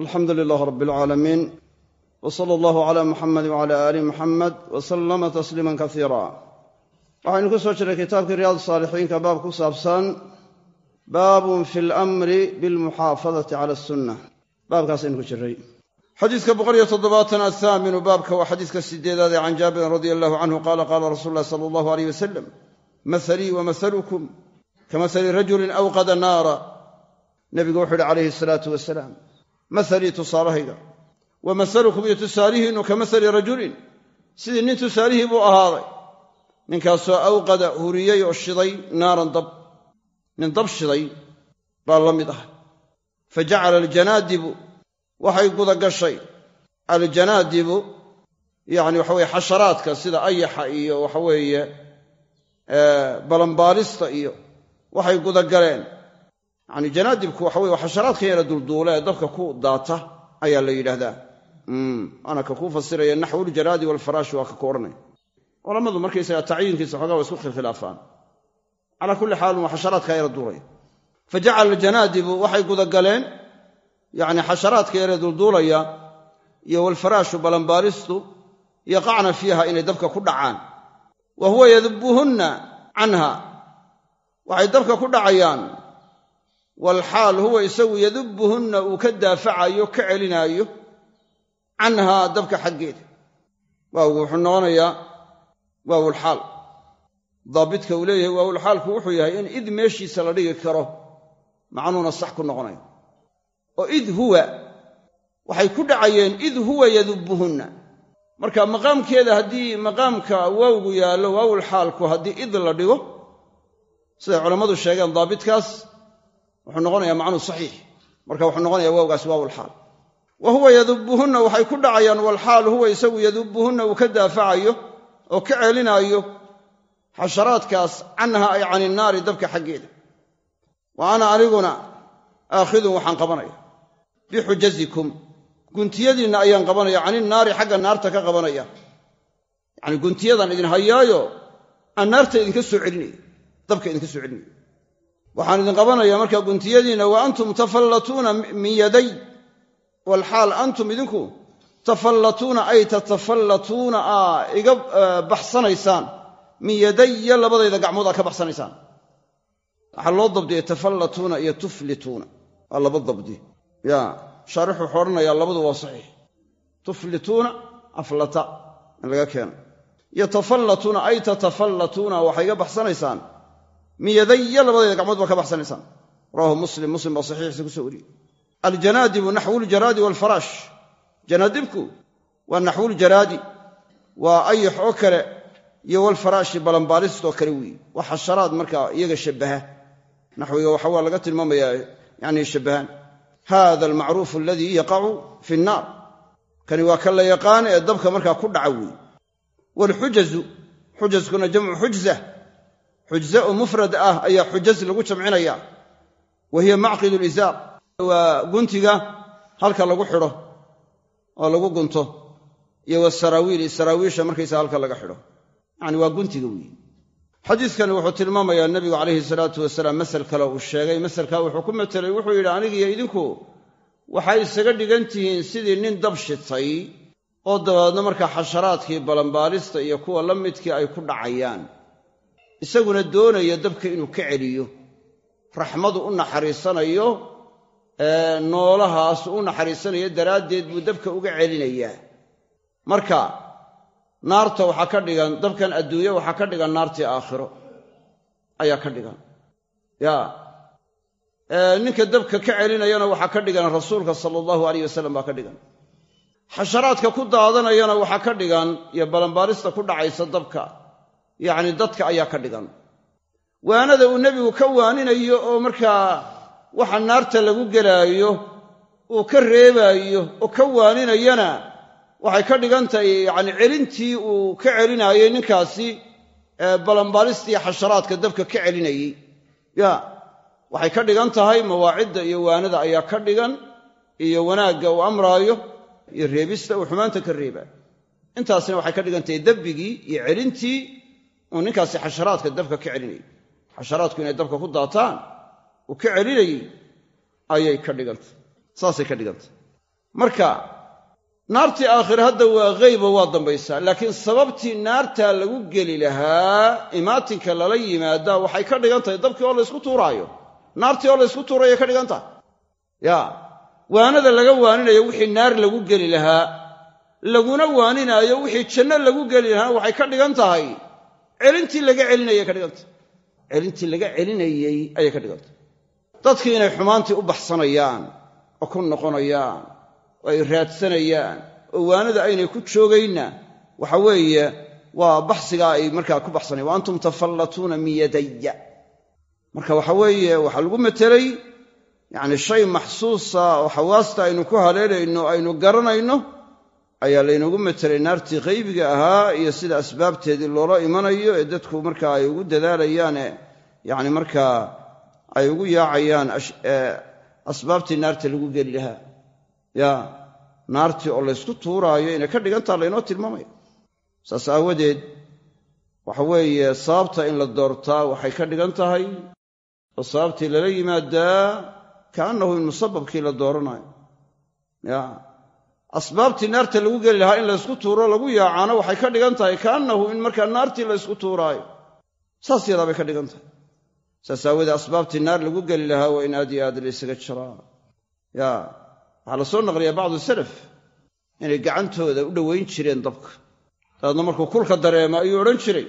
alxamdu lilaah rab alcaalamiin w sala allahu cala muxamedi wcala aali muxamed w salama tasliima kasiira waxaynu ku soo jirray kitaabkii riyaad saalixiinka baab ku saabsan baabun fi lamri bilmuxaafadati cala asunna baabkaasaynu ku jirray xadiiska boqoliyo toddobaatan athaaminu baabka waa xadiiska sideedaad ee can jaabirin radia allahu canhu qaala qaala rasuulu ulahi sala allahu aleyh wasalam mahalii wa mahalukum ka mahali rajulin awqada mahalii tusaalahayga wa mahalukum iyo tusaalihiinnu ka mahali rajulin. Sidii nin tusaalihii buu ahaaday. Ninkaasoo awqada huriyey oo shiday naaran dab. Nin dab shiday baa la mid ah fa jacala aljanaadibu waxay gudagashay. Aljanaadibu yacni waxa weye xasharaadka sida ayaxa iyo waxaweeye balambaalista iyo waxay gudagaleen yani janaadibku waxa weye xasharaadkan yara dulduula ee dabka ku daata ayaa la yidhaahdaa. Ana ka kuu fasiraya naxwuljaraadi walfaraashi waa ka ku odhanaya culammadu markaysaga tacyiinkiisa xoogaa wa isku khilkhilaafaan calaa kulli xaalin waa xasharaadka yara duulaya. Fa jacala aljanaadibu waxay gudagaleen yacni xasharaadka yare dulduulaya iyo walfaraashu balambaalistu yaqacna fiiha inay dabka ku dhacaan. Wa huwa yadubuhunna canha waxay dabka ku dhacayaan walxaal huwa isagu yadubuhunna uu ka daafacayo ka celinaayo canhaa dabka xaggeeda. Waawgu wuxuu noqonayaa waawulxaal. Daabidka uu leeyahay waawulxaalku wuxuu yahay in id meeshiisa la dhigi karo macnuuna sax ku noqonayo. Oo id huwa waxay ku dhacayeen id huwa yadubuhunna marka maqaamkeeda haddii maqaamka waawgu yaallo waawulxaalku haddii id la dhigo siday culammadu sheegeen daabitkaas wuxuu noqonayaa macnuu saxiix. Marka wuxuu noqonayaa waawgaasi waawulxaal. Wa huwa yadubuhunna waxay ku dhacayaan walxaal huwa isagu yadubuhunna uu ka daafacayo oo ka celinaayo xasharaadkaas canha ay cani naari dabka xaggeeda. Wa ana aniguna aakhidun waxaan qabanaya. Bixujazikum guntiyadiinna ayaan qabanaya cani naari xagga naarta ka qabanaya. Yacni guntiyadan idin hayaayo aan naarta idinka soo celinaya dabka idinka soo celinaya waxaan idin qabanaya markaa guntiyadiinna wa antum tafallatuuna min yaday. Walxaal antum idinku tafallatuuna ay tatafallatuuna aa iga baxsanaysaan. Min yadaya labadayda gacmood aa ka baxsanaysaan. Waxaa loo dabdiya tafallatuuna iyo tuflituuna. Waa laba dabdi. Ya shaarix wuxuu odhanayaa labadu waa saxiix. Tuflituuna aflata in laga keeno. Yatafallatuuna ay tatafallatuuna waxay iga baxsanaysaan min yadaya labadayda gacmood baa ka baxsanaysaan rawahu muslim muslim baa saxiixiisa ku soo wariyey. Aljanaadibu naxwuljaraadi waalfaraash janaadibku waa naxwuljaraadi waa ayax oo kale iyo walfaraashi balanbaalistoo kale weeye waa xasharaad markaa iyaga shabbaha. Naxwiga waxa waa laga tilmaamayaa yani shabbahaan. Hada almacruufu aladii yaqacu fi nnaar kani waa ka la yaqaan ee dabka markaa ku dhaca weeye waalxujazu xujaskuna jamcu xujza xujza oo mufrad ah ayaa xujaz lagu jamcinaya. Wa hiya macqidu lizaar waa guntiga halka lagu xidho oo lagu gunto. Iyo wasaraawiil saraawiisha markaysa halka laga xidho. Yacni waa guntiga weeye. Xadiidkani wuxuu tilmaamayaa nebigu calayhi salaatu wasalaam masel kale uu sheegay. Maselkaa wuxuu ku matelay wuxuu yidhi anigiyo idinku waxay isaga dhigan tihiin sidii nin dab shitay oo dabeedna markaa xasharaadkii balanbaalista iyo kuwa la midkii ay ku dhacayaan isaguna doonaya dabka inuu ka celiyo raxmadu u naxariisanayo noolahaas u naxariisanayo daraaddeed buu dabka uga celinayaa. Marka naarta waxaa ka dhigan dabkan adduunye waxaa ka dhigan naartii aakhiro. Ayaa ka dhigan. Ya. Ninka dabka ka celinayana waxaa ka dhigan rasuulka sala allahu alayh wasalam baa ka dhigan. Xasharaadka ku daadanayana waxaa ka dhigan iyo balanbaarista ku dhacaysa dabka yacni dadka ayaa ka dhigan. Waanada uu nebigu ka waaninayo oo markaa waxa naarta lagu gelaayo uu ka reebaayo oo ka waaninayana waxay ka dhigan tahay yacni celintii uu ka celinaayey ninkaasi balanbaalistii xasharaadka dabka ka celinayey ya waxay ka dhigan tahay mawaacidda iyo waanada ayaa ka dhigan iyo wanaagga uu amraayo iyo reebista uu xumaanta ka reebaayo. Intaasna waxay ka dhigan tahay dembigii iyo celintii uu ninkaasi xasharaadka dabka ka celinayey xasharaadku inay dabka ku daataan uu ka celinayey ayay ka dhigantay. Saasay ka dhigantay. Marka naartii aakhire hadda waa ghayba waa dambaysaa laakiin sababtii naartaa lagu geli lahaa imaatinka lala yimaadaa waxay ka dhigan tahay dabkii oo laysku tuuraayo. Naartii oo laysku tuurayay ka dhigan tahay ya waanada laga waaninayo wixii naar lagu geli lahaa laguna waaninaayo wixii janno lagu geli lahaa waxay ka dhigan tahay celintii laga celinayay ka dhigan tahay celintii laga celinayey ayay ka dhigan tahay dadkii inay xumaantii u baxsanayaan oo ku noqonayaan oo ay raadsanayaan oo waanada aynay ku joogaynna waxa weeye waa baxsigaa ay markaa ku baxsanayan wa antum tafallatuuna min yadaya marka waxa weeye waxaa lagu metelay yacni shay maxsuusa oo xawaasta aynu ku haleelayno aynu garanayno ayaa laynagu metelay naartii qaybiga ahaa iyo sida asbaabteedii loola imanayo ee dadku markaa ay ugu dadaalayaane yacni markaa ay ugu yaacayaan asbaabtii naarta lagu geli lahaa. Ya naartii oo laysku tuuraayo inay ka dhigantaha laynoo tilmaamaya saas aawadeed waxa weeye sababta in la doortaa waxay ka dhigan tahay oo sababtii lala yimaadaa kaannahu in musababkii la dooranayo. Ya asbaabtii naarta lagu geli lahaa in laysku tuuro lagu yaacaana waxay ka dhigan tahay kaannahu in markaa naartii laysku tuuraayo. Saas yadaa bay ka dhigan tahay. Saas aawoodee asbaabtii naar lagu geli lahaa waa in aad iyo aad laysaga jiraa ya waxaa la soo naqliyaa bacdu salaf inay gacantooda u dhowayn jireen dabka. Dabeedna markuu kulka dareemo ayuu odhan jiray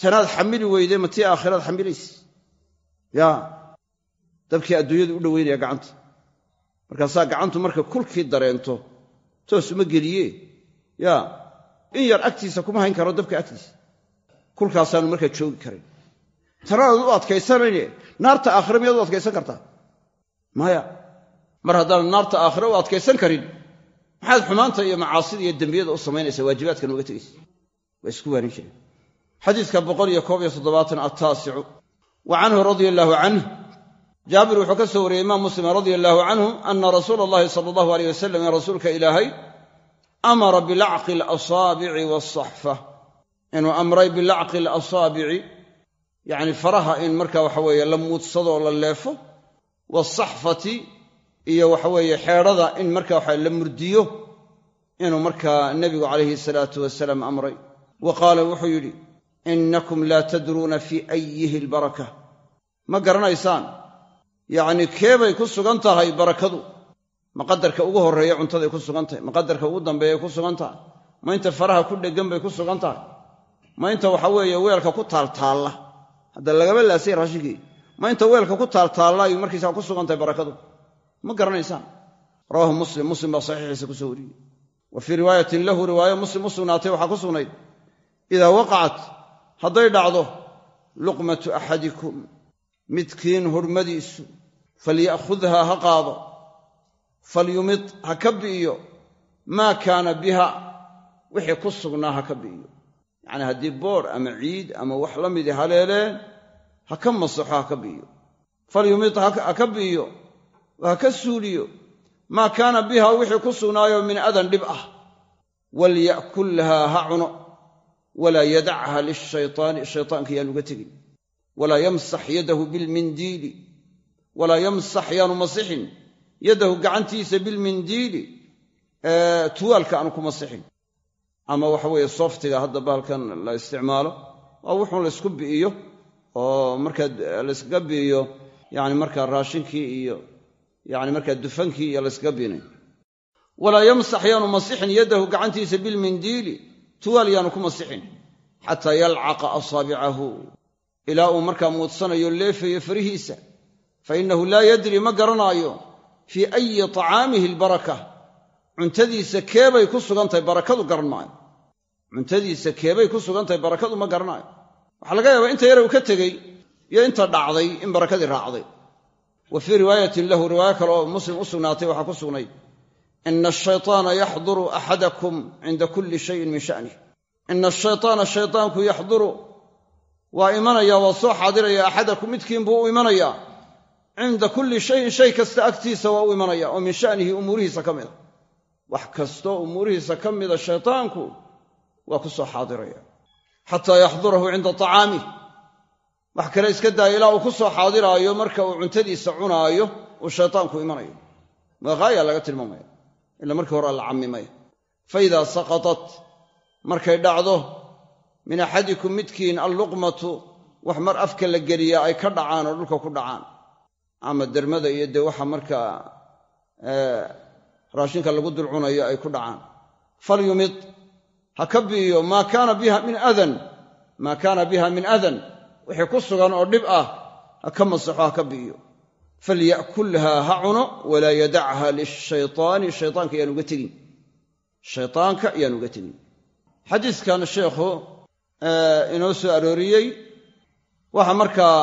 tanaad xamili weyde ma tii aakhiraad xamilaysa ya dabkii adduunyadu u dhowaynaya gacanta. Markaasaa gacantu markay kulkii dareento toos uma geliye. Ya in yar agtiisa kuma hayn karo dabka agtiisa. Kulkaasaanu markaa joogi karin. Tanaadaad u adkaysanayne naarta aakhire miyaad u adkaysan kartaa? Maya mar haddaan naarta aakhire u adkaysan karin maxaad xumaanta iyo macaasida iyo dembiyada u samaynaysaa waajibaadkan uga tegaysa? Waa isku waanin jireen. Xadiidka boqol iyo koob iyo toddobaatan attaasicu. Wa canhu radia allaahu jaabir wuxuu ka soo wariyey imaam muslim radia allaahu canhu ana rasuula allahi sala allahu aleyh wasalam in rasuulka ilaahay amara bilacqi alasaabici waasaxfa inuu amray bilacqi alasaabici yacni faraha in marka waxa weeye la muudsadoo la leefo waasaxfati iyo waxaweeye xeedhada in marka waxa la murdiyo inuu markaa nebigu calayhi salaatu wasalaam amray. Wa qaala wuxuu yidhi innakum laa tadruuna fii ayihi albaraka. Ma garanaysaan yacnii keebay ku sugan tahay barakadu. Ma qadarka ugu horreeya cuntaday ku sugan tahay. Ma qadarka ugu dambeeyay ku sugan tahay. Ma inta faraha ku dheggan bay ku sugan tahay. Ma inta waxa weeye weelka ku taaltaalla. Hadda lagaba laasay raashinkii ma inta weelka ku taaltaalla ayuu markiisaa ku sugan tahay barakadu. Ma garanaysaan. Rawaahu muslim. Muslim baa saxiixiisa ku soo wariyey. Wa fii riwaayatin lahu riwaayo muslim u sugnaatay waxaa ku sugnayd. Idaa waqacat hadday dhacdo luqmatu axadikum midkiin hurmadiisu falya'khudha ha qaado falyumid ha ka bi'iyo maa kaana biha wixii ku sugnaa ha ka bi'iyo. Yacnii haddii boodh ama ciid ama wax la midii haleeleen ha ka masaxo ha ka bi'iyo. Falyumid ha ka bi'iyo ha ka suuliyo maa kaana biha wixii ku sugnaayo min adan dhib ah. Walya'kulhaa ha cuno walaa yadachaa lishaytaani shaytaanka yaan uga tegin walaa yamsax yadahu bilmindiili walaa yamsax yaanu masixin yadahu gacantiisa bilmindiili tuwaalka aanu ku masixin ama waxa weeye softiga hadda bahalkan la isticmaalo waa wuxuun laysku bi'iyo oo markaa layskaga bi'iyo yani markaa raashinkii iyo yani markaa dufankii iyo layskaga biinay walaa yamsax yaanu masixin yadahu gacantiisa bilmindiili tuwaal yaanu ku masixin xataa yalcaqa asaabicahu ilaa uu markaa muudsanayo leefayo farihiisa. Fa innahu laa yadri ma garanaayo fii ayi tacaamihi albaraka. Cuntadiisa keebay ku sugantahay barakadu garan maayo. Cuntadiisa keebay ku sugantahay barakadu ma garanaayo. Waxaa laga yaabaa inta yare uu ka tegey iyo inta dhacday in barakadii raacday. Wa fii riwaayatin lahu riwaayo kale oo muslim u sugnaatay waxaa ku sugnay ina ashaytaana yaxduru axadakum cinda kulli shayin min sha'nih ina ashaytaana shaytaanku yaxduru waa imanaya waa soo xaadiraya axadakum midkiin buu u imanayaa cinda kulli shayin shay kasta agtiisa waa u imanaya oo min sha'nihi umuurihiisa ka mida wax kastoo umuurihiisa ka mida shaytaanku waa ku soo xaadiraya xataa yaxdurahu cinda tacaamih wax kale iska daaya ilaa uu ku soo xaadiraayo marka uu cuntadiisa cunaayo uu shaytaanku imanayo. Waa haaya laga tilmaamaya ila markii hore la cammimay fa idaa saqatat markay dhacdo min axadikum midkiin alluqmatu wax mar afka la geliyaa ay ka dhacaan oo dhulka ku dhacaan. Ama dermada iyo dee waxa markaa raashinka lagu dulcunayo ay ku dhacaan. Falyumid ha ka bi'iyo maa kaana biha min adan maa kaana biha min adan wixii ku sugan oo dhib ah ha ka masaxo ha ka bi'iyo. Falya'kulhaa ha cuno walaa yadachaa lishaytaani shaytaanka yaan uga tegin. Shaytaanka yaan uga tegin. Xadiiskan sheekhu inoo soo arooriyey. Waxaa markaa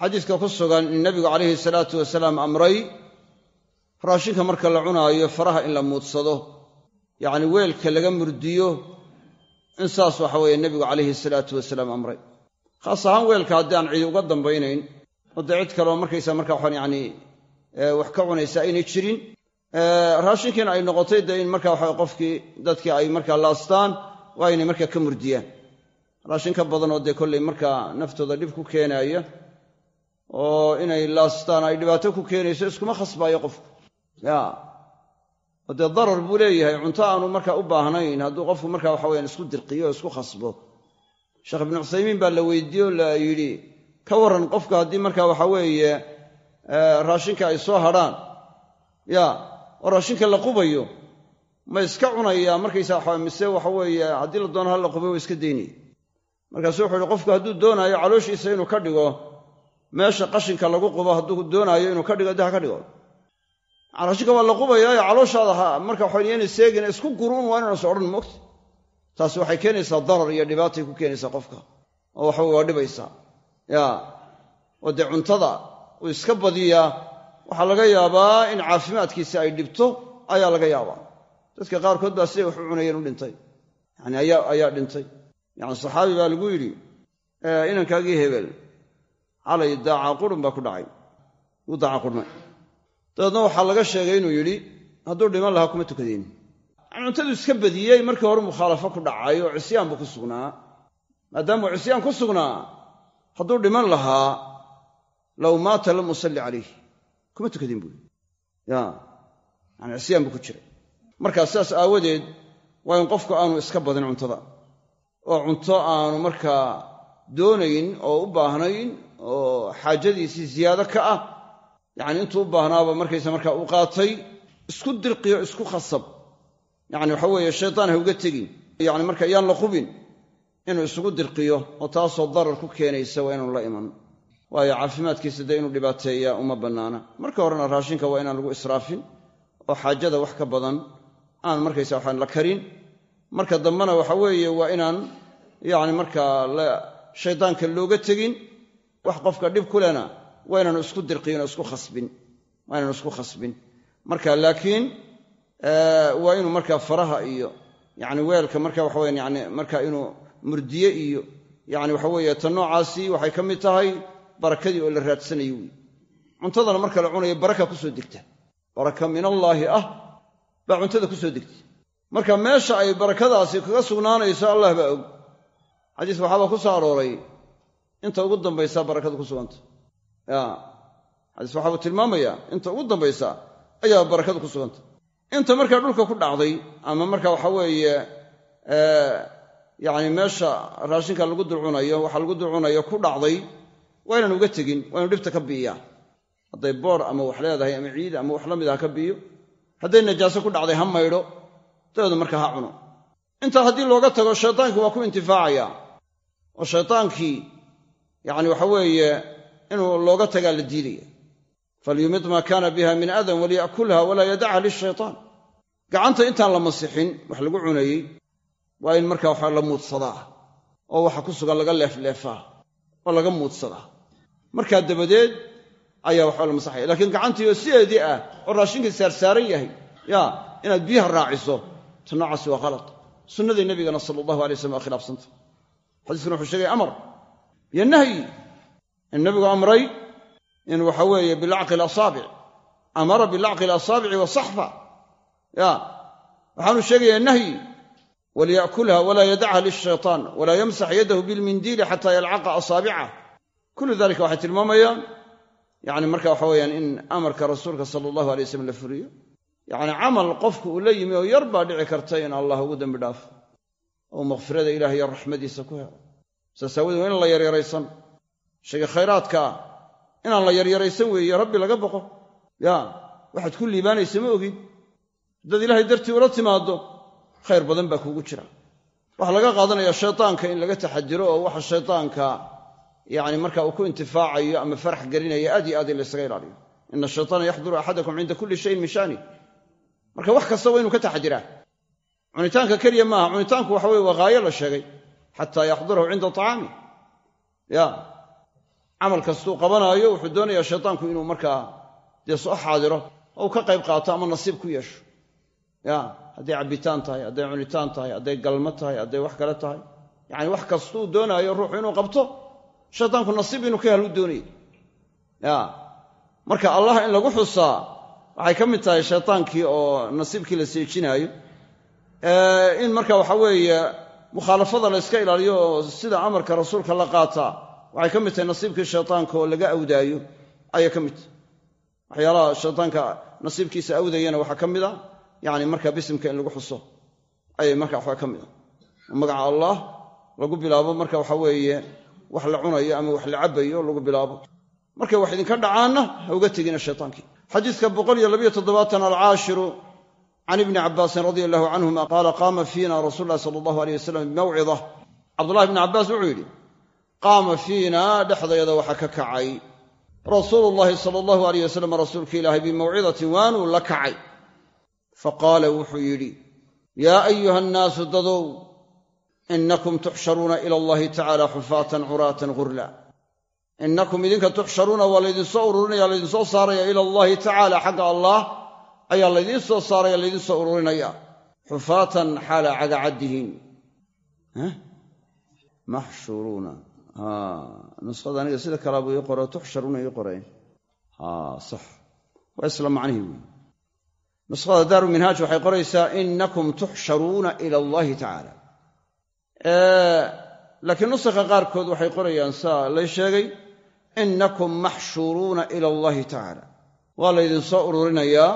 xadiiska ku sugan in nebigu calayhi salaatu wasalaam amray raashinka marka la cunaayo faraha in la muudsado yacni weelka laga murdiyo in saas waxa weeye nebigu calayhi salaatu wasalaam amray. Khaas ahaan weelka haddii aan cidi uga dambaynayn oo dee cid kaleo markaysa marka waxaan yacni wax ka cunaysaa aynay jirin raashinkiina ay noqotay dee in marka waxa qofkii dadkii ay markaa laastaan waa inay markaa ka murdiyaan raashin ka badan oo dee kollay markaa naftooda dhib ku keenaaya oo inay laastaan ay dhibaato ku keenayso iskuma khasbaayo qofku. Ya oo dee darar buu leeyahay cunto aanu markaa u baahnayn. Hadduu qofku markaa waxa weyaan isku dirqiyo o isku khasbo. Sheekh ibnu cuthaymiin baa la weydiiye oo la yidhi ka warran qofka haddii markaa waxa weeye raashinka ay soo hadrhaan ya oo raashinka la qubayo. Ma iska cunayaa markaysa waxa mise waxa weeye haddii la doono ha la qubay waa iska daynaya markaasu wuxuu yihi qofku hadduu doonaayo calooshiisa inuu ka dhigo meesha qashinka lagu qubo hadduu doonaayo inuu ka dhigo de ha ka dhigo. Raashinka waa la qubayaayo calooshaada ha marka waxa yana seegin isku guruun waa inaan is odhan moogta taasi waxay keenaysaa darar iyo dhibaatay ku keenaysaa qofka oo waxa waa dhibaysaa ya oo dee cuntada uu iska badiyaa waxaa laga yaabaa in caafimaadkiisa ay dhibto ayaa laga yaabaa. Dadka qaarkood baa siday wax u cunayeen u dhintay. Yani ayaa dhintay yani saxaabi baa lagu yidhi inankaagii hebel calay daaca qurun baa ku dhacay wuu daaca qurmay dabeedna waxaa laga sheegay inuu yidhi hadduu dhiman lahaa kuma tukadeen. Cuntadu iska badiyey markii hore mukhaalafo ku dhacay oo cisyaan buu ku sugnaa. Maadaamuu cisyaan ku sugnaa hadduu dhiman lahaa low maata lam usalli calayh kuma tukadeen buui ya yani cisyaan buu ku jiray. Markaa sidaas aawadeed waa in qofku aanu iska badin cuntada oo cunto aanu markaa doonayn oo u baahnayn oo xaajadiisii ziyaado ka ah yacni intuu u baahnaaba markaysa markaa u qaatay isku dirqiyo isku khasab. Yacni waxa weeye shaytaan ha uga tegin. Yacni marka yaan la qubin inuu isugu dirqiyo oo taasoo darar ku keenaysa waa inuu la iman. Waayo caafimaadkiisa dee inuu dhibaateeya uma bannaana. Marka horena raashinka waa inaan lagu israafin oo xaajada wax ka badan aan markaysa waxaan la karin marka dambena waxa weeye waa inaan yacni markaa shaydaanka looga tegin wax qofka dhib ku lena waa inaanu isku dirqiyin oo isku khasbin waa inaanu isku khasbin. Marka laakiin waa inuu markaa faraha iyo yacni weelka marka waxa weyan yani marka inuu murdiye iyo yacni waxa weeye ta noocaasi waxay ka mid tahay barakadii oo la raadsanayo wey cuntadana marka la cunayo baraka ku soo degta baraka min allaahi ah baa cuntada ku soo degta marka meesha ay barakadaasi kaga sugnaanayso allah baa og. Xadiiska waxaabaa ku soo arooray. Inta ugu dambaysaa barakadu ku suganta. Ya. Xadiis waxaabuu tilmaamayaa inta ugu dambaysa ayaa barakadu ku suganta. Inta markaa dhulka ku dhacday ama marka waxa weeye yacni meesha raashinka lagu dulcunayo waxa lagu dulcunayo ku dhacday waa inaan uga tegin waa dhibta ka biiyaa hadday boor ama wax leedahay ama ciid ama wax la mid ah ka biiyo hadday najaaso ku dhacday ha maydho dabeedna markaa ha cuno. Intaa haddii looga tago shaytaankii waa ku intifaacaya. Oo shaytaankii yacni waxa weeye inuu looga tagaa la diidaya. Falyumid maa kaana biha min adan waliya'kulha walaa yadacha lishaytaan. Gacanta intaan la masixin wax lagu cunayey waa in markaa waxa la muudsadaa oo waxa ku sugan laga leefleefaa oo laga muudsadaa. Markaa dabadeed ayaa waxba la masaxaya. Laakiin gacantiioo sideedii ah oo raashinkii saarsaaran yahay ya inaad biyaha raaciso ta noocaasi waa khalad. Sunnadii nabigana sala allahu alay slam waa khilaafsanta xadiiskuna wuxuu sheegay amar. Iyo nahyi. In nabigu amray in waxa weeye bilacqi alasaabic amara bilacqi alasaabici wasaxfa ya. Waxaanu sheegayaa nahyi. Waliya'kulha walaa yadacha lishaytaan walaa yamsax yadahu bilmindiili xataa yalcaqa asaabicah kullu dalika waxay tilmaamayaan. Yani marka waxa weyaan in amarka rasuulka sala allahu alay waslm la furiyo yacni camal qofku uu la yimi oo yar baa dhici karta in allah ugu dembi dhaafo oo makfirada ilaah iyo raxmadiisa ku helo. Saas aawadee waa in la yaryaraysan. Shayga khayraadka ah inaan la yaryaraysan weeye rabbi laga boqo. Ya waxaad ku liibaanaysa ma ogid haddaad ilaahay dartii ula timaaddo khayr badan baa kuugu jira. Waxaa laga qaadanayaa shaytaanka in laga taxadiro oo waxa shaytaanka yacni marka uu ku intifaacayo ama farax gelinaya aad iyo aad in laysaga ilaaliyo. Ina ashaytaana yaxduru axadakum cinda kulli shayin min shaani marka wax kasta waa inu ka taxadiraa cunitaanka keliya maaha. Cunitaanku waxa weye waa haayo la sheegay. Xataa yaxdurahu cinda acaami ya. Camal kastuu qabanaayo wuxuu doonayaa shaytaanku inuu markaa dee soo xaadiro uu ka qayb qaato ama nasiib ku yeesho. Ya. Hadday cabbitaan tahay hadday cunitaan tahay hadday galmo tahay hadday wax kale tahay. Yacani wax kastuu doonaayo ruuxu inuu qabto shaytaanku nasiib inuu ka helu doonaya ya. Marka allah in lagu xusaa waxay ka mid tahay shaytaankii oo nasiibkii la seejinaayo. In marka waxa weeye mukhaalafada la yska ilaaliyo oo sida amarka rasuulka la qaataa waxay ka mid tahay nasiibkii shaytaanka oo laga awdaayo ayay ka mid waxyaalaha shaytaanka nasiibkiisa awdayana waxaa ka mid a yani marka bisimka in lagu xuso ayay marka waxaa ka mid a. Magaca allah lagu bilaabo marka waxa weeye wax la cunayo ama wax la cabayo lagu bilaabo. Markay wax idinka dhacaanna ha uga tegina shaytaankii xadiiska boqol iyo labayo toddobaatan alcaashiru can ibni cabaasin radia allahu canhuma qaala qaama fiina rasuulu llahi sala allahu aleyh wasalam bimawcida cabdullahi bni cabbaas wuxuu yidhi qaama fiina dhexdayada waxaa ka kacay. Rasuulu llahi sala allahu aleyh wasalam rasuulka ilaahay bimawcidatin waanuu la kacay. Faqaala wuxuu yidhi yaa ayuha annaasu dadow inakum tuxsharuuna ila allahi tacala xufaatan curaatan gurla innakum idinka tuxsharuuna waa laydinsoo ururinaya laydinsoo saaraya ila allahi tacaala xagga allah ayaa laydiin soo saaraya laydiin soo ururinaya xufaatan xaala cagacaddihiin maxshuruuna nuskhada aniga sida kalaabuu ii qoro tuxsharuuna ii qoreen sax waa isla macnihii wey nuskhada daaru minhaaj waxay qoraysaa inakum tuxsharuuna ila allahi tacaala laakiin nusakha qaarkood waxay qorayaan saa lay sheegay inakum maxshuruuna ila allahi tacaala waa laydinsoo ururinayaa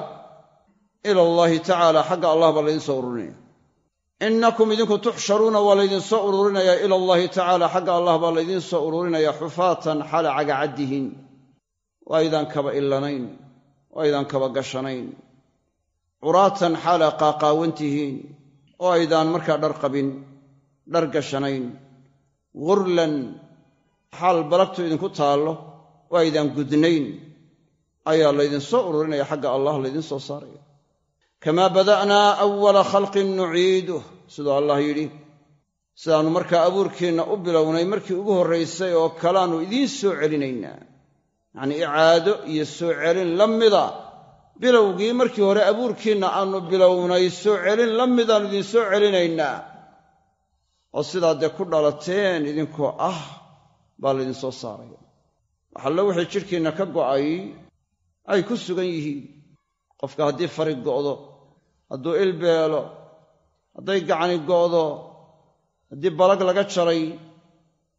ila allaahi tacaala xagga allah baa laydinsoo ururinaya. Innakum idinku tuxsharuuna waa laydinsoo ururinayaa ila allaahi tacaala xagga allah baa laydinsoo ururinaya xufaatan xala cagacaddihiin oo aydaan kaba illanayn oo aydaan kaba gashanayn. Curaatan xaala qaaqaawantihiin oo aydaan markaa dhar qabin dhar gashanayn. Gurlan xaal balagtu idinku taallo oo aydaan gudnayn ayaa laydinsoo ururinaya xagga allah laydinsoo saaraya. Kamaa bada'naa awala khalqin nuciiduh siduu allah yidhi. Sidaannu markaa abuurkeenna u bilownay markii ugu horraysay oo kalaannu idiin soo celinaynaa. Yacnii icaado iyo soo celin la mida bilowgii markii hore abuurkiinna aannu bilownay soo celin la midaannu idiin soo celinaynaa. Oo sidaa dee ku dhalateen idinkoo ah baa laydinsoo saaraya. Waxallo wixii jidhkiinna ka go'ay ay ku sugan yihiin. Qofka haddii fari go'do hadduu ilbeelo hadday gacani go'do haddii balag laga jaray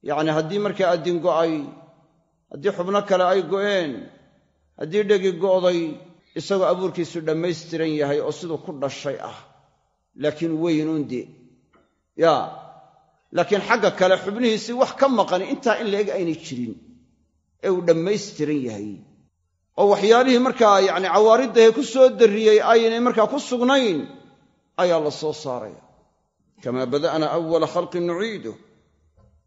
yacni haddii markaa addin go'ay haddii xubno kale ay go'een haddii dhegi go'day isagoo abuurkiisu dhammaystiran yahay oo siduu ku dhashay ah. Laakiin weynuun dee. Yaa laakiin xagga kale xubnihiisii wax ka maqani intaa in la-eg aynay jirin ee uu dhammaystiran yahay. oo waxyaalihii markaa yacni cawaariddahe ku soo darriyey aynay markaa ku sugnayn ayaa la soo saaraya. kamaa bada'na awala khalqin nuciiduh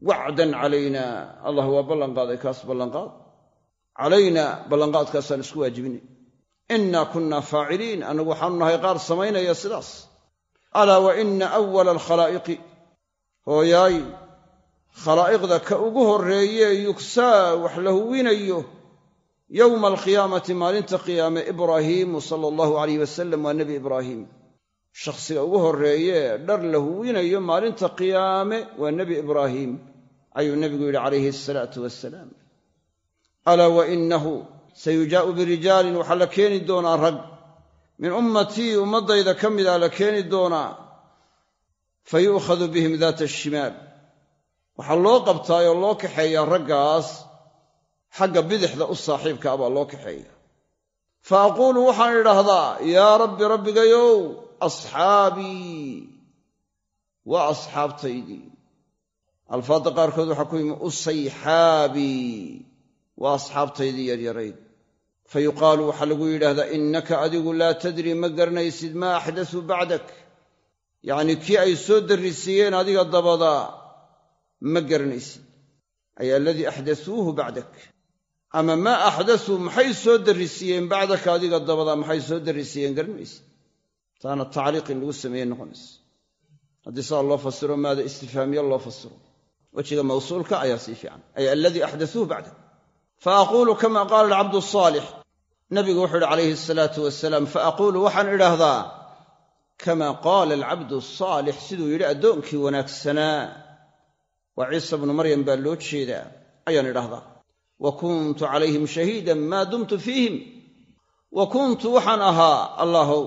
wacdan calayna allah waa ballanqaaday kaas ballanqaad. calayna ballanqaadkaasaan isku waajibinay. innaa kunnaa faaciliin annagu waxaanu nahay qaar samaynaya sidaas. alaa wa inna awala alkhalaa'iqi hooyaay khalaa'iqda ka ugu horreeye yugsaa wax la huwinayo yowma alqiyaamati maalinta qiyaame ibraahiimu sala allahu alayh wasalam waa nebi ibraahiim shakhsiga ugu horreeye dhar la huwinayo maalinta qiyaame waa nebi ibraahiim ayuu nebigu yidhi calayhi asalaatu wasalaam alaa wa innahu sayujaa'u birijaalin waxaa la keeni doonaa rag. Min ummatii ummaddayda ka mida la keeni doonaa fa yu'khadu bihim daata ashimaal waxaa loo qabtaayoo loo kaxeeyaa raggaas xagga bidixda u saaxiibka ah baa loo kaxeeya fa aquulu waxaan idhaahdaa yaa rabbi rabbigayow asxaabii waa asxaabtaydii alfaadda qaarkood waxaa ku yimi usayxaabii waa asxaabtaydii yaryarayd. Fa yuqaalu waxaa lagu yidhaahdaa innaka adigu laa tadri ma garanaysid maa axdasuu bacdak yacnii kii ay soo darrisiiyeen adiga dabada ma garanaysid ay aladii axdasuuhu bacdak. Ama maa axdasuu maxay soo darrisiiyeen bacdaka adiga dabada maxay soo darrisiiyeen garanaysid taana tacliiq in lagu sameeye noqonaysa. Haddii saa loo fasiro maada istifhaamiye loo fasiro. Wejiga mawsuulka ayaa sii fiican. Ay aladii axdasuuhu bacdak. Fa aquulu kama qaala alcabdu asaalix nabigu wuxuu ihi calayhi asalaatu wasalaam fa aquulu waxaan idhaahdaa kama qaala alcabdu asaalix siduu yidhi addoonkii wanaagsanaa waa ciisa bnu maryam baa loo jeedaa ayaan idhahdaa wa kuntu calayhim shahiidan maa dumtu fiihim wa kuntu waxaan ahaa allaahow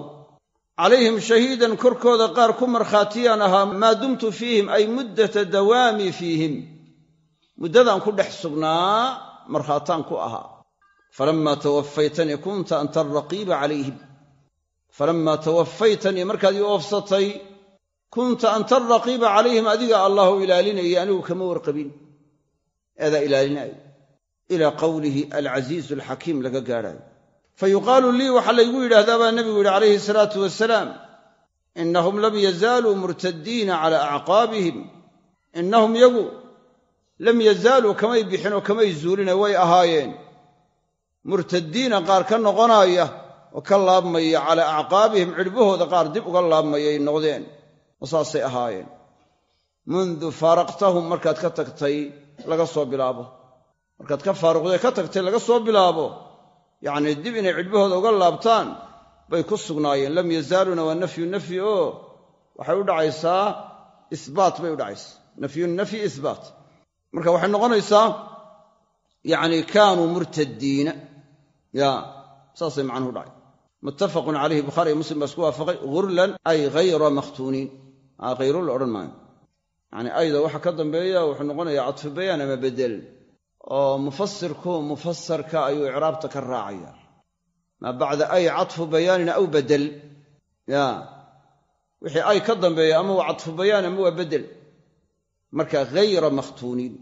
calayhim shahiidan korkooda qaar ku markhaatiyaan ahaa maa dumtu fiihim ay muddata dawaamii fiihim muddadaan ku dhex sugnaa markhaataan ku ahaa falammaa tawafaytanii kunta anta alraqiiba calayhim falammaa tawafaytanii markaad ii oofsatay kunta anta alraqiiba calayhim adiga allahu ilaalinayay anigu kama warqabin eedaa ilaalinaayo ilaa qowlihi alcasiizu alxakiim laga gaadhaayo fa yuqaalu lii waxaa laygu yidhaahdaa baa nebigu yidhi calayhi salaatu wasalaam innahum lam yazaaluu murtaddiina calaa acqaabihim innahum yagu lam yazaaluu kamay bixin oo kamay zuulina way ahaayeen murtaddiina qaar ka noqonaaya oo ka laabmaya calaa acqaabihim cidhbahooda qaar dib uga laabmayay noqdeen oo saasay ahaayeen. Mundu faaraqtahum markaad ka tagtay laga soo bilaabo. Markaad ka faaruqday ka tagtay laga soo bilaabo. Yacnii dib inay cidhbahooda uga laabtaan bay ku sugnaayeen. Lam yazaaluuna waa nafyu nafyi oo waxay u dhacaysaa isbaat bay u dhacaysaa. Nafyu nafyi isbaat. Marka waxay noqonaysaa yacnii kaanuu murtaddiina ya saasay macnuhu dhacay muttafaqun calayhi bukhaari iyo muslim baa isku waafaqay ghurlan ay hayra makhtuuniin hayru la odhan maayo. Yacni ayda waxa ka dambeeya wuxuu noqonayaa cadfu bayaan ama bedel oo mufasirku mufasarka ayuu icraabta ka raacaya maa bacda ay cadfu bayaanin aw bedel. Ya wixii ay ka dambeeya ama waa cadfu bayaan ama waa bedel. Marka hayra makhtuuniin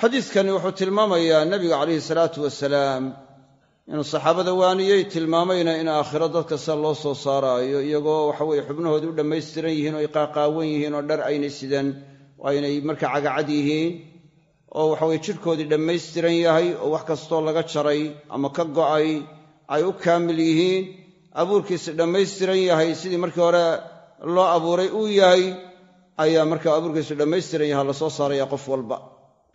xadiiskani wuxuu tilmaamayaa nebiga calayhi salaatu wasalaam inuu saxaabada waaniyey tilmaamayna in aakhiro dadka sida loo soo saaraayo iyagoo waxaweye xubnahoodii u dhammaystiran yihiin oo ay qaaqaawan yihiin oo dhar aynay sidan oo aynay marka cagacad yihiin oo waxaweye jidhkoodii dhammaystiran yahay oo wax kastoo laga jaray ama ka go'ay ay u kaamil yihiin. Abuurkiisi dhammaystiran yahay sidii markii hore loo abuuray uu yahay ayaa marka abuurkiisu dhammaystiran yaha la soo saaraya qof walba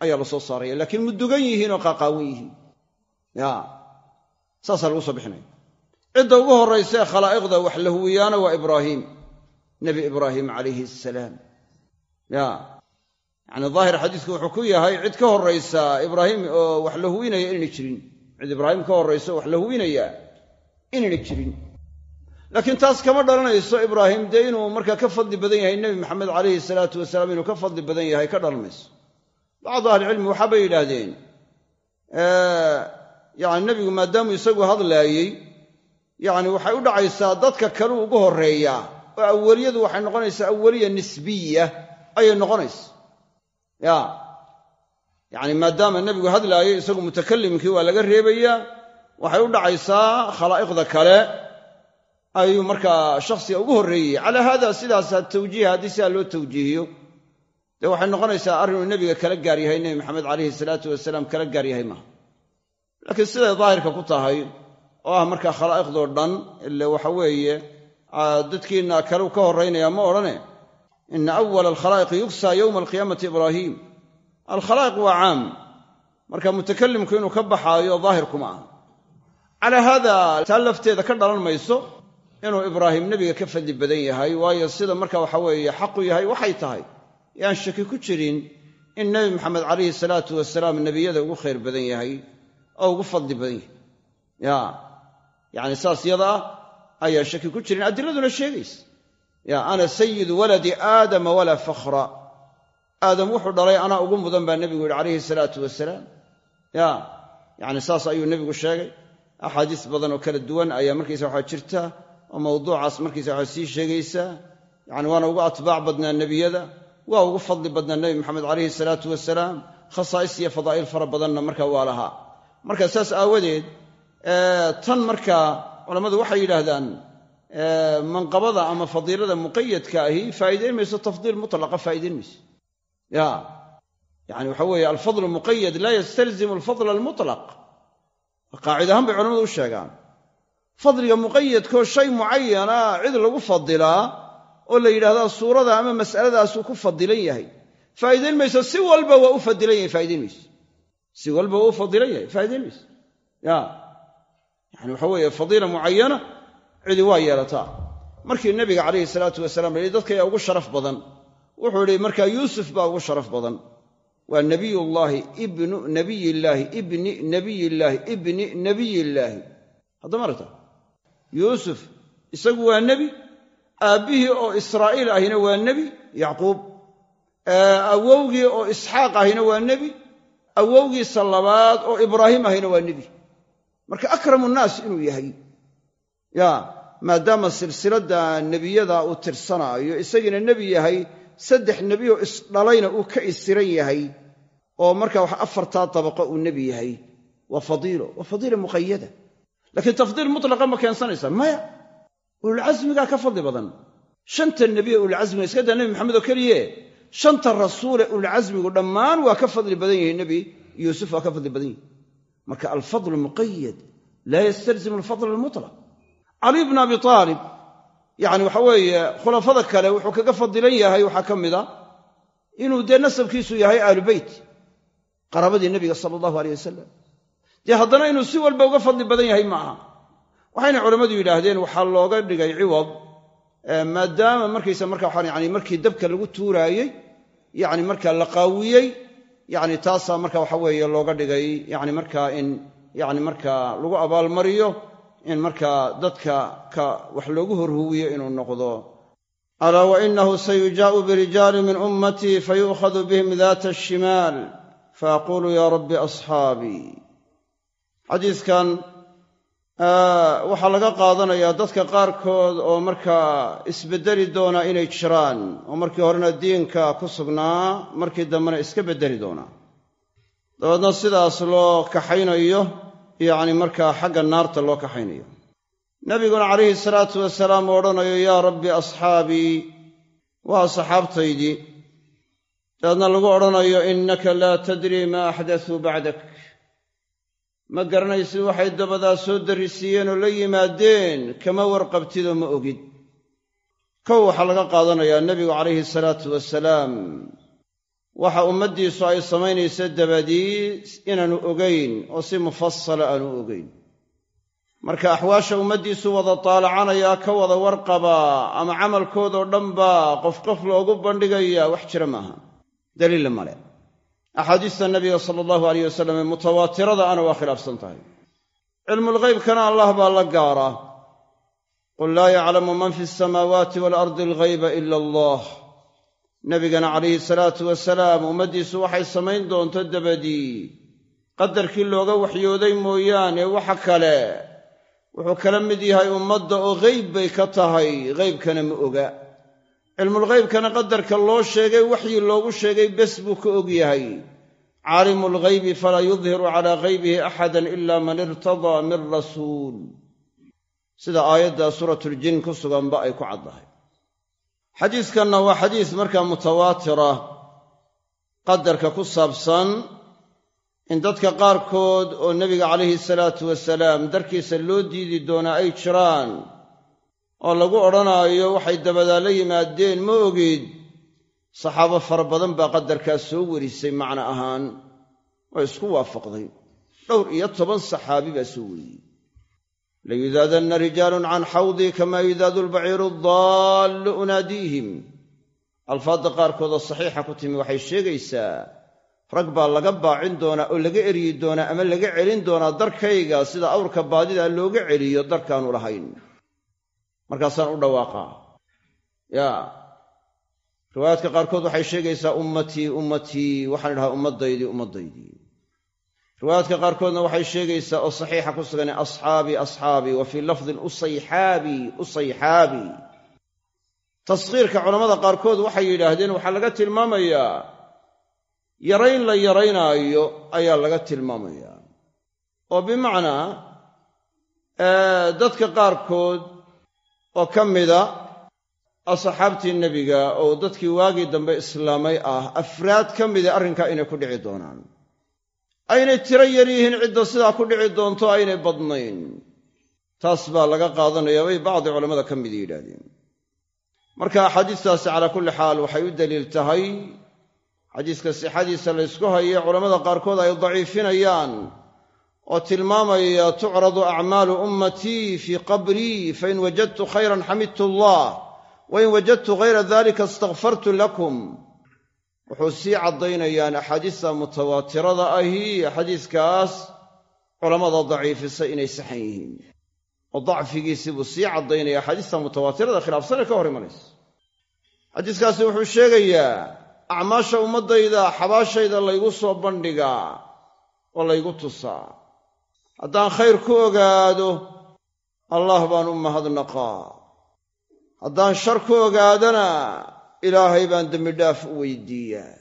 ayaa la soo saaraya. Laakiin mudugan yihiin oo qaaqaawan yihiin saasaa lagu soo bixinaya cidda ugu horraysa ee khalaa'iqda wax la huwiyaana waa ibraahiim nebi ibraahim calayhi asalaam ya yacni daahir xadiisku wuxuu ku yahay cid ka horraysa ibraahim oo wax la huwinaya inayna jirin. Cid ibraahim ka horraysa wax la huwinaya inayna jirin. Laakiin taas kama dhalanayso ibraahim dee inuu markaa ka fadli badan yahay nebi maxamed calayhi salaatu wasalaam inuu ka fadli badan yahay ka dhalan mayso bacdu ahlicilmi waxaabay yidhaahdeen yacni nebigu maadaamuu isagu hadlaayey yacni waxay u dhacaysaa dadka kaleu ugu horreeyaa oo awaliyadu waxay noqonaysaa awaliya nisbiya ayay noqonaysa ya yacni maadaama nebigu hadlaayo isagu mutakalimkii waa laga reebayaa waxay u dhacaysaa khalaa'iqda kale ayuu markaa shakhsiga ugu horreeyey. Calaa haada sidaasa tawjiiha haddii sidaa loo tawjiihiyo. Dee waxay noqonaysaa arrinuu nebiga kala gaar yahay nebi maxamed calayhi salaatu wasalaam kala gaar yahay maaha laakiin siday daahirka ku tahay oo ah markaa khalaa'iqdoo dhan ile waxa weeye dadkiinna kaleu ka horraynaya ma odhane? Ina awala alkhalaa'iqi yugsaa yowma alqiyaamati ibraahiim alkhalaa'iq waa caam. Marka mutakalimku inuu ka baxaayo daahirkuma aha. Calaa haada taa lafteeda ka dhalan mayso inuu ibraahim nebiga ka fadli badan yahay waayo sida marka waxa weeye xaqu yahay waxay tahay. Yaan shaki ku jirin in nebi maxamed calayhi salaatu wasalaam nebiyada ugu khayr badan yahay oo ugu fadli badan yahay. Ya. Yacni saas yada ah ayaan shaki ku jirin. Adiladuna sheegaysa. Ana sayidu waladi aadama walaa fakhra. Aadam wuxuu dhalay anaa ugu mudan baa nebigu yidhi calayhi salaatu wasalaam ya. Yacni saas ayuu nebigu sheegay. Axaadiis badan oo kala duwan ayaa markaysa waxaa jirta oo mawduucaas markaysa waxaa sii sheegaysa. Yacni waana ugu atbaac badnaa nebiyada waa ugu fadli badnaa nebi maxamed calayhi salaatu wasalaam khasaa'is iyo fadaa'il fara badanna marka waa lahaa marka saas aawadeed tan markaa culammadu waxay yidhaahdaan manqabada ama fadiilada muqayadka ahi faa'iidayn mayso tafdiil mutlaqa faa'idayn mayso. Ya yani waxa weeye alfadlu muqayad laa yastalzimu alfadla almutlaq. Qaacida ahaan bay culamadu u sheegaan. Fadliga muqayadkoo shay mucayana cid lagu fadilaa oo la yidhahdaa suurada ama mas'aladaasuu ku fadilan yahay. Faa'idayn mayso si walba waa u fadilan yahay faa'idayn mayso si walba waa u fadilan yahay faa'idayn mayso ya. Yani waxa weeye fadiila mucayana cidi waa yeelataa. Markii nebiga calayhi salaatu wasalaam la yidhi dadka yaa ugu sharaf badan. Wuxuu idhi markaa yuusuf baa ugu sharaf badan. Waa nabiyullaahi ibnu nabiyillaahi ibni nabiyillaahi ibni nabiyillaahi. Haddama aragta? Yuusuf isagu waa nebi aabbihii oo israa'iil ahina waa nebi yacquub. Awowgii oo isxaaq ahina waa nebi awowgiisa labaad oo ibraahim ahina waa nebi. Marka akramu nnaas inuu yahay. Ya maadaama silsiladda nebiyada uu tirsanaayo isagiina nebi yahay saddex nebi oo isdhalayna uu ka isiran yahay oo marka wax afartaa dabaqo uu nebi yahay. Waa fadiilo waa fadiila muqayada laakiin tafdiil mutlaqa ma keensanaysaa maya. Ululcasmigaa ka fadli badan. Shanta nebi ee ululcasmiga iska daa nebi maxamed oo keliye shanta rasuule ululcasmigu dhammaan waa ka fadli badan yihiin nebi yuusuf waa ka fadli badan yihiin marka alfadlu muqayad laa yastalzimu alfadl almutlaq. Cali bna abi aalib yacni waxa weeye khulafada kale wuxuu kaga fadilan yahay waxaa ka mid a inuu dee nasabkiisu yahay aalu beyt qaraabadii nebiga sala allahu aleyh wasalam dee haddana inuu si walba uga fadli badan yahay ma aha. Waxayna culammadu yidhaahdeen waxaa looga dhigay ciwad maadaama markaysa marka yani markii dabka lagu tuuraayey yacni marka la qaawiyey yacni taasaa marka waxa weeye looga dhigay yani markaa in yani markaa lagu abaalmariyo in markaa dadka ka wax loogu horhuwiyo inuu noqdo. Alaa wa inahu sayujaa'u birijaalin min ummatii fayu'khadu bihim daata ashimaal faaqulu ya rabbi asxaabii xadiiskan waxaa laga qaadanayaa dadka qaarkood oo markaa isbeddeli doona inay jiraan oo markii horena diinka ku sugnaa markii dambena iska beddeli doonaa dabeedna sidaas loo kaxaynayo yacni markaa xagga naarta loo kaxaynayo. Nebiguna calayhi salaatu wasalaam oo odhanayo yaa rabbi asxaabii waa saxaabtaydii dabeedna lagu odhanayo innaka laa tadrii maa axdasuu bacdak ma garanaysid waxay dabadaa soo darrisiiyeen oo la yimaadeen? Kama warqabtidoo ma ogid. Kow waxaa laga qaadanayaa nebigu calayhi salaatu wasalaam waxa ummaddiisu ay samaynaysa dabadii inaanu ogayn oo si mufasala aanu ogayn marka axwaasha ummaddiisu wada taalacanaya ka wada warqabaa ama camalkoodoo dhanbaa qof qof loogu bandhigaya wax jira maaha. Daliilla male axaadiista nabiga sala allahu aleyh wasalam ee mutawaatirada ana waa khilaafsan tahay cilmulghaybkana allah baa la gaaraa qul laa yaclamu man fi alsamaawaati waalardi alghayba ila allah nebigana calayhi salaatu wasalaam ummaddiisu waxay samayn doonto dabadii qadarkii looga waxyooday mooyaane waxa kale wuxuu kala mid yahay ummadda oo ghayb bay ka tahay ghaybkana ma oga cilmulghaybkana qadarka loo sheegay waxyi loogu sheegay bes buu ka og yahay. Caalimu lghaybi falaa yudhiru calaa ghaybihi axadan ila man irtadaa min rasuul. Sida aayadda suuratuljin ku suganba ay ku caddahay. Xadiiskanna waa xadiis markaa mutawaatira qadarka ku saabsan in dadka qaarkood oo nebiga calayhi salaatu wasalaam darkiisa loo diidi doonaa ay jiraan oo lagu odhanaayo waxay dabadaa la yimaadeen ma ogid saxaabo fara badan baa qadarkaas soo warisay macno ahaan oo isku waafaqday. Dhowr iyo toban saxaabi baa soo wariyey. Layudaadanna rijaalun can xawdii kamaa yudaadu albaciiru daallu unaadiihim. Alfaadda qaarkoodoo saxiixa ku timi waxay sheegaysaa rag baa laga baacin doonaa oo laga eryi doonaa ama laga celin doonaa darkayga sida awrka baadida looga celiyo darkaanu lahayn markaasaan u dhawaaqaa yaa riwaayaadka qaarkood waxay sheegaysaa ummatii ummatii waxaan idhahaa ummaddaydii ummaddaydii riwaayaadka qaarkoodna waxay sheegaysaa oo saxiixa ku sugan asxaabii asxaabii wa fii lafdin usayxaabii usayxaabii taskhiirka culammada qaarkood waxay yidhaahdeen waxaa laga tilmaamayaa yarayn la yaraynaayo ayaa laga tilmaamayaa oo bimacnaa dadka qaarkood oo ka mida asxaabtii nebiga oo dadkii waagii dambe islaamay ah afraad ka mida arrinkaa inay ku dhici doonaan. Aynay tiro yar yihiin cidda sidaa ku dhici doonto aynay badnayn. Taas baa laga qaadanaya bay bacdi culammada ka mid yidhaahdeen. Marka axaadiistaasi calaa kulli xaal waxay u daliil tahay xadiiska sixadiisa laysku haye culammada qaarkood ay daciifinayaan oo tilmaamaya tucradu acmaalu ummatii fii qabrii fain wajadtu khayran xamidtu allah wain wajadtu hayra dalika istakfartu lakum. Wuxuu sii caddaynayaan axaadiista mutawaatirada ahi xadiiskaas culammada daciifisay inay saxan yihiin. Oo dacfigiisii buu sii caddaynaya axaadiista mutawaatirada khilaafsane ka hor imanaysa. Xadiiskaasi wuxuu sheegayaa acmaasha ummaddayda xabaashayda laygu soo bandhigaa oo laygu tusaa haddaan khayr ku ogaado allah baan u mahadnaqaa. Haddaan shar ku ogaadana ilaahay baan dembidhaaf u weydiiyaa.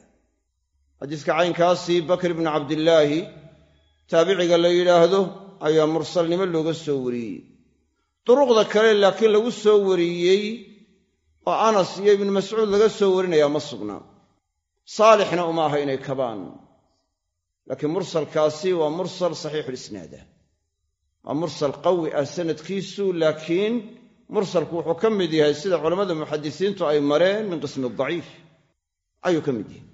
Xadiiska caynkaasii bakr ibnu cabdillaahi taabiciga la yidhaahdo ayaa mursalnimo looga soo wariyey. Duruqda kale laakiin lagu soo wariyey oo anas iyo ibnu mascuud laga soo warinayaa ma sugnaa saalixna uma aha inay kabaan laakiin mursalkaasi waa mursal saxiixulisnaadah waa mursal qawi ah sanadkiisu laakiin mursalku wuxuu ka mid yahay sida culammada muxadisiintu ay mareen min qismi daciif. Ayuu ka mid yahay.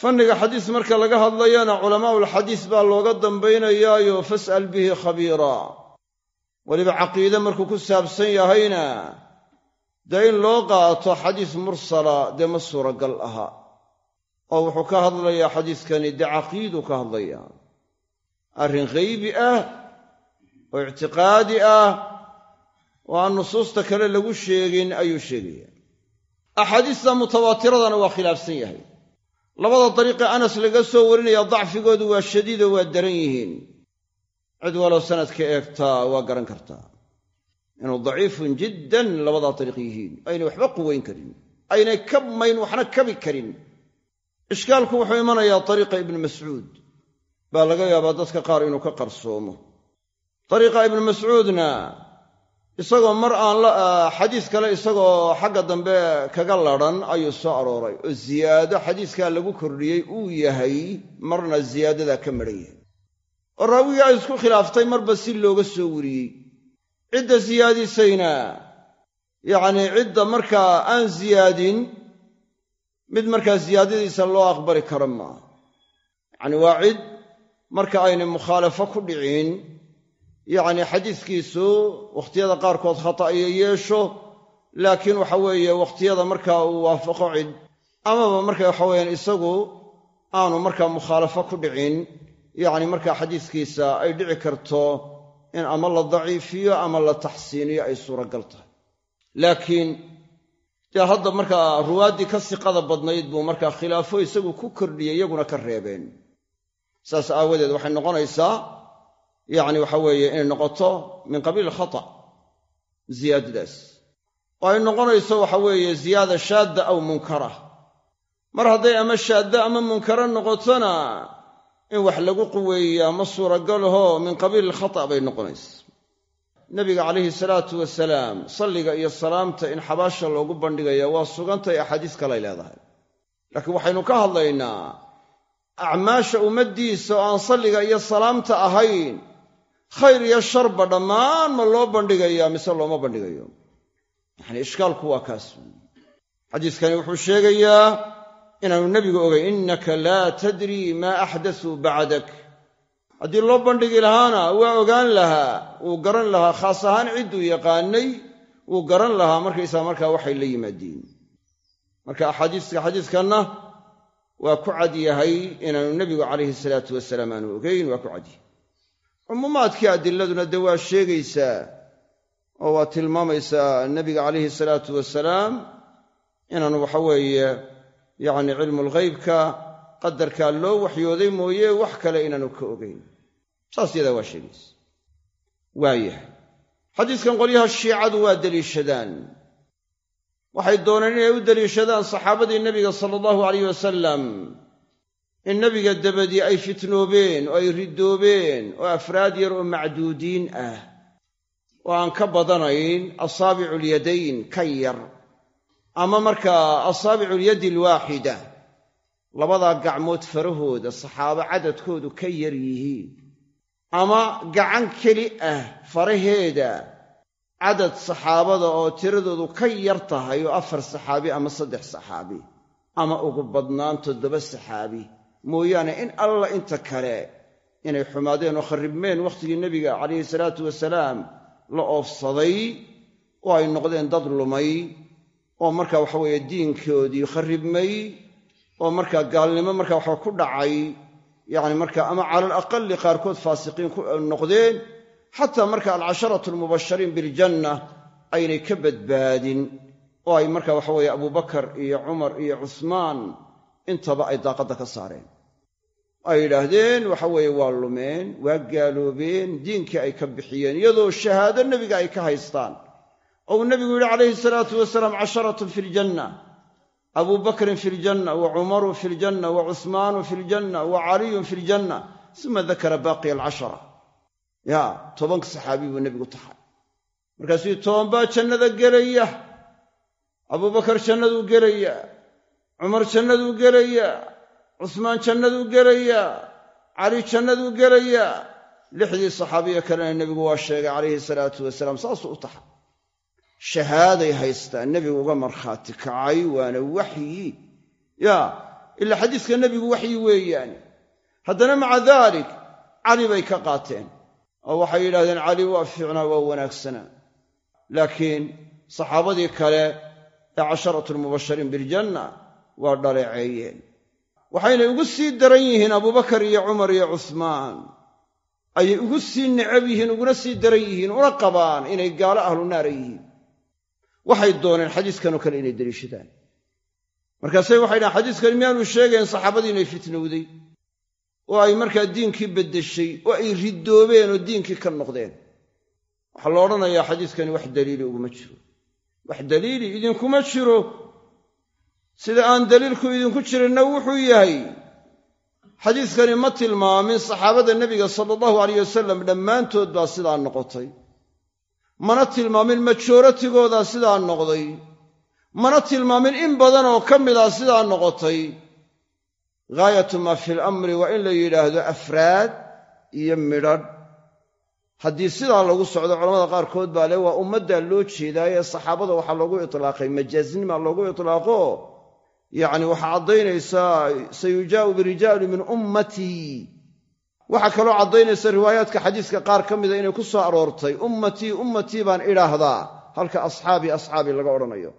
Fanniga xadiis marka laga hadlayana culamaa'ulxadiis baa looga dambaynayaayo fas'al bihi khabiira. Weliba caqiide markuu ku saabsan yahayna dee in loo qaato xadiis mursala dee ma suuragal aha oo wuxuu ka hadlayaa xadiiskani dee caqiiduu ka hadlayaa. Arrin ghaybi ah oo ictiqaadi ah oo aan nusuusta kale lagu sheegin ayuu sheegaya. Axaadiista mutawaatiradana waa khilaafsan yahay. Labada dariiqe anas laga soo warinaya dacfigoodu waa shadiidoo waa daran yihiin. Cid walow sanadka eegtaa waa garan kartaa. Inuu daciifun jiddan labadaa dariiq yihiin. Aynay waxba quwayn karin. Aynay kabmayn waxna kabi karin ishkaalku wuxuu imanayaa dariiqa ibnu mascuud. Baa laga yaabaa dadka qaar inuu ka qarsoomo. Dariiqa ibnu mascuudna isagoo mar aan xadiis kale isagoo xagga dambe kaga ladhan ayuu soo arooray. Oo ziyaado xadiiskaa lagu kordhiyey uu yahay marna ziyaadadaa ka madhan yahay. Oo raawigii ay isku khilaaftay marba si looga soo wariyey. Cidda siyaadisayna yacnii cidda markaa aan ziyaadin mid markaa siyaadadiisa loo aqbali karo maaha yacni waa cid marka aynay mukhaalafo ku dhicin yacni xadiiskiisu wakhtiyada qaarkood khata'iyo yeesho laakiin waxa weeye wakhtiyada markaa uu waafaqo cid amaba marka waxa weyaan isagu aanu markaa mukhaalafo ku dhicin yacni markaa xadiiskiisa ay dhici karto in ama la daciifiyo ama la taxsiiniyo ay suuragal tahay. Laakiin dee hadda markaa ruwaaddii ka siqada badnayd buu markaa khilaafo isagu ku kordhiyey iyaguna ka reebeen. Saas aawadeed waxay noqonaysaa yacni waxa weeye inay noqoto min qabiil khata ziyaadadaas. Oo ay noqonayso waxa weeye ziyaada shaadda aw munkara. Mar hadday ama shaadda ama munkara noqotona in wax lagu quweeyaa ma suuragalaho min qabiil khata bay noqonaysa nebiga calayhi salaatu wasalaam salliga iyo salaamta in xabaasha loogu bandhigaya waa sugantay axaadiis kalay leedahay. Laakiin waxaynu ka hadlaynaa acmaasha ummaddiisa oo aan salliga iyo salaamta ahayn khayr iyo sharba dhammaan ma loo bandhigayaa mise looma bandhigayo? Yacni ishkaalku waa kaas. Xadiiskani wuxuu sheegayaa inaanu nebigu ogay innaka laa tadrii maa axdasuu bacdak haddii loo bandhigi lahaana waa ogaan lahaa wuu garan lahaa khaas ahaan cidduu yaqaanay wuu garan lahaa markaysaa markaa waxay la yimaadiin marka axaadiiska xadiiskanna waa ku cad yahay inaanu nebigu calayhi salaatu wasalaam aanu ogeyn waa ku cad yahay. Cumuumaadkii adiladuna dee waa sheegaysaa oo waa tilmaamaysaa nebiga calayhi salaatu wasalaam inaanu waxa weeye yacni cilmulghaybka qadarkaa loo waxyooday mooye wax kale inaanu ka ogayn saas yadaa waa sheegaysa waayahay xadiiskan qolyaha shiicadu waa deliishadaan. Waxay dooneen inay u deliishadaan saxaabadii nebiga sala allahu alayh wasalam in nebiga dabadii ay fitnoobeen oo ay ridoobeen oo afraad yar oo macduudiin ah. Oo aan ka badanayn asaabicuulyadayn ka yar. Ama markaa asaabicuulyadi alwaaxida labadaa gacmood farahooda saxaabo cadadkoodu ka yar yihiin. Ama gacan keli ah faraheeda cadad saxaabada oo tiradoodu ka yar tahay oo afar saxaabi ama saddex saxaabi. Ama ugu badnaan toddoba saxaabi. Mooyaane in alla inta kale inay xumaadeen oo kharribmeen wakhtigii nebiga calayhi salaatu wasalaam la oofsaday oo ay noqdeen dad lumay oo marka waxaweeye diinkoodii kharribmay oo markaa gaalnimo marka waxaa ku dhacay yacni marka ama cala alaqali qaarkood faasiqiin ku noqdeen xataa marka alcasharatu almubashariin biljanna aynay ka badbaadin oo ay marka waxaweeye abubakar iyo cumar iyo cusmaan intaba ay daaqadda ka saareen. Ay yidhaahdeen waxa weeye waa lumeen waa gaaloobeen diinkii ay ka bixiyeen iyadoo shahaado nebiga ay ka haystaan. Oo uu nebigu yidhi calayhi salaatu wasalaam casharatun fi ljanna abu bakrin fi ljanna wa cumaru fi ljanna wa cuhmaanu fi ljanna wa caliyun fi ljanna uma dakara baaqiya alcashara ya tobanka saxaabi buu nebigu taxay. Markaasuu toban baa jannada gelaya. Abubakar jannaduu gelaya. Cumar jannaduu gelaya. Cusmaan jannaduu gelaya. Cali jannaduu gelaya. Lixdii saxaabiya kalena nebigu waa sheegay calayhi salaatu wasalaam saasuu u taxay shahaaday haystaan nebigu uga markhaati kacay waana waxyi. Ya ilaa xadiiska nebigu waxyi weeyaane haddana maca daalik cali bay ka qaateen. Oo waxay yidhahdeen cali waa fiicnaa waa wanaagsanaa laakiin saxaabadii kale ee casharatu lmubashariin biljanna waa dhaleeceeyeen. Waxaynay ugu sii daran yihiin abubakar iyo cumar iyo cusmaan. Ayay ugu sii necab yihiin uguna sii daran yihiin una qabaan inay gaalo ahlu naara yihiin waxay dooneen xadiiskanoo kale inay deliishadaan. Markaasay waxay dhahen xadiiskani miyaanu sheegayn saxaabadii inay fitnowday oo ay markaa diinkii beddeshay oo ay ridoobeen oo diinkii ka noqdeen. Waxaa la odhanayaa xadiiskani wax daliili uguma jiro. Wax daliili idinkuma jiro. Sida aan daliilku idinku jirinna wuxuu yahay xadiiskani ma tilmaamin saxaabada nebiga sala allahu alayh wasalam dhammaantood baa sidaa noqotay mana tilmaamin majooratigoodaa sidaa noqday. Mana tilmaamin in badan oo ka mida sidaa noqotay. Gaayatu maa fi lamri waa in la yidhaahdo afraad iyo midhadh. Haddii sidaa lagu socdo culamada qaarkood baa le waa ummaddaa loo jeedaaye saxaabada waxaa loogu itlaaqay majaaznima loogu itlaaqo? Yacni waxaa caddaynaysaa sayujaa'u birijaalu min ummatii waxaa kaloo caddaynaysa riwaayaadka xadiiska qaar ka mida inay ku soo aroortay ummatii ummatii baan idhaahdaa. Halka asxaabii asxaabii laga odhanayo.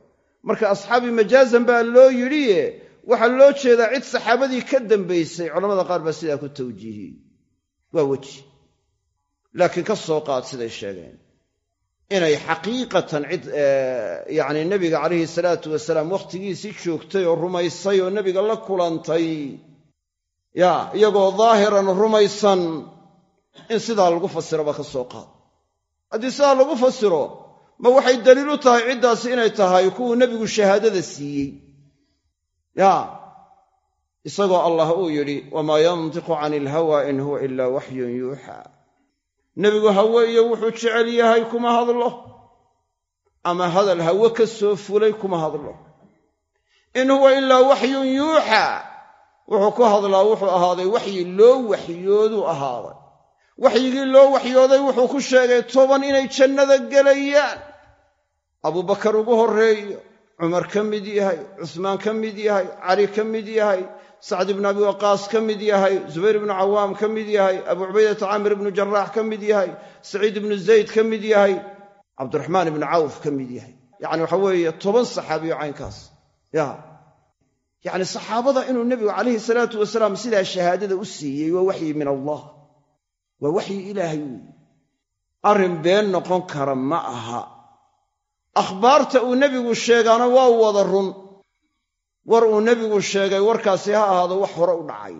Marka asxaabii majaazan baa loo yidhiye waxaa loo jeedaa cid saxaabadii ka dambaysay. Culamada qaar baa sidaa ku tawjiihiyey waa weji. Laakiin ka soo qaad siday sheegeen. Inay xaqiiqatan cid yacni nebiga calayhi salaatu wasalaam wakhtigiisii joogtay oo rumaysay oo nebiga la kulantay ya iyagoo daahiran rumaysan in sidaa lagu fasiraba ka soo qaad. Haddii sidaa lagu fasiro ma waxay daliil u tahay ciddaasi inay tahay kuwuu nebigu shahaadada siiyey. Ya isagoo allah uu yidhi wamaa yantiqu cani ilhawa in huwa ilaa waxyun yuuxaa nebigu hawe iyo wuxuu jecel yahay kuma hadlo ama hadal hawe ka soo fulay kuma hadlo. In huwa ilaa waxyun yuuxaa wuxuu ku hadlaa wuxuu ahaaday waxyi loo waxyooduu ahaaday. Waxyigii loo waxyooday wuxuu ku sheegay toban inay jannada gelayaan. Abubakar ugu horreeyo cumar ka mid yahay cusmaan ka mid yahay cali ka mid yahay sacd ibnu abi waqaas ka mid yahay zubayr ibnu cawaam ka mid yahay abu cubaydata caamir ibnu jaraax ka mid yahay saciid ibnu zayd ka mid yahay cabdiraxmaan ibnu cawf ka mid yahay. Yacni waxa weeye toban saxaabiyo caynkaas. Ya yacni saxaabada inuu nebigu calayhi salaatu wasalaam sidaa shahaadada u siiyey waa waxyi min allah. Waa waxyi ilaahay weeye arrin been noqon kara ma aha. Akhbaarta uu nebigu sheegaana waa wada run. War uu nebigu sheegay warkaasi ha ahaado wax hore u dhacay.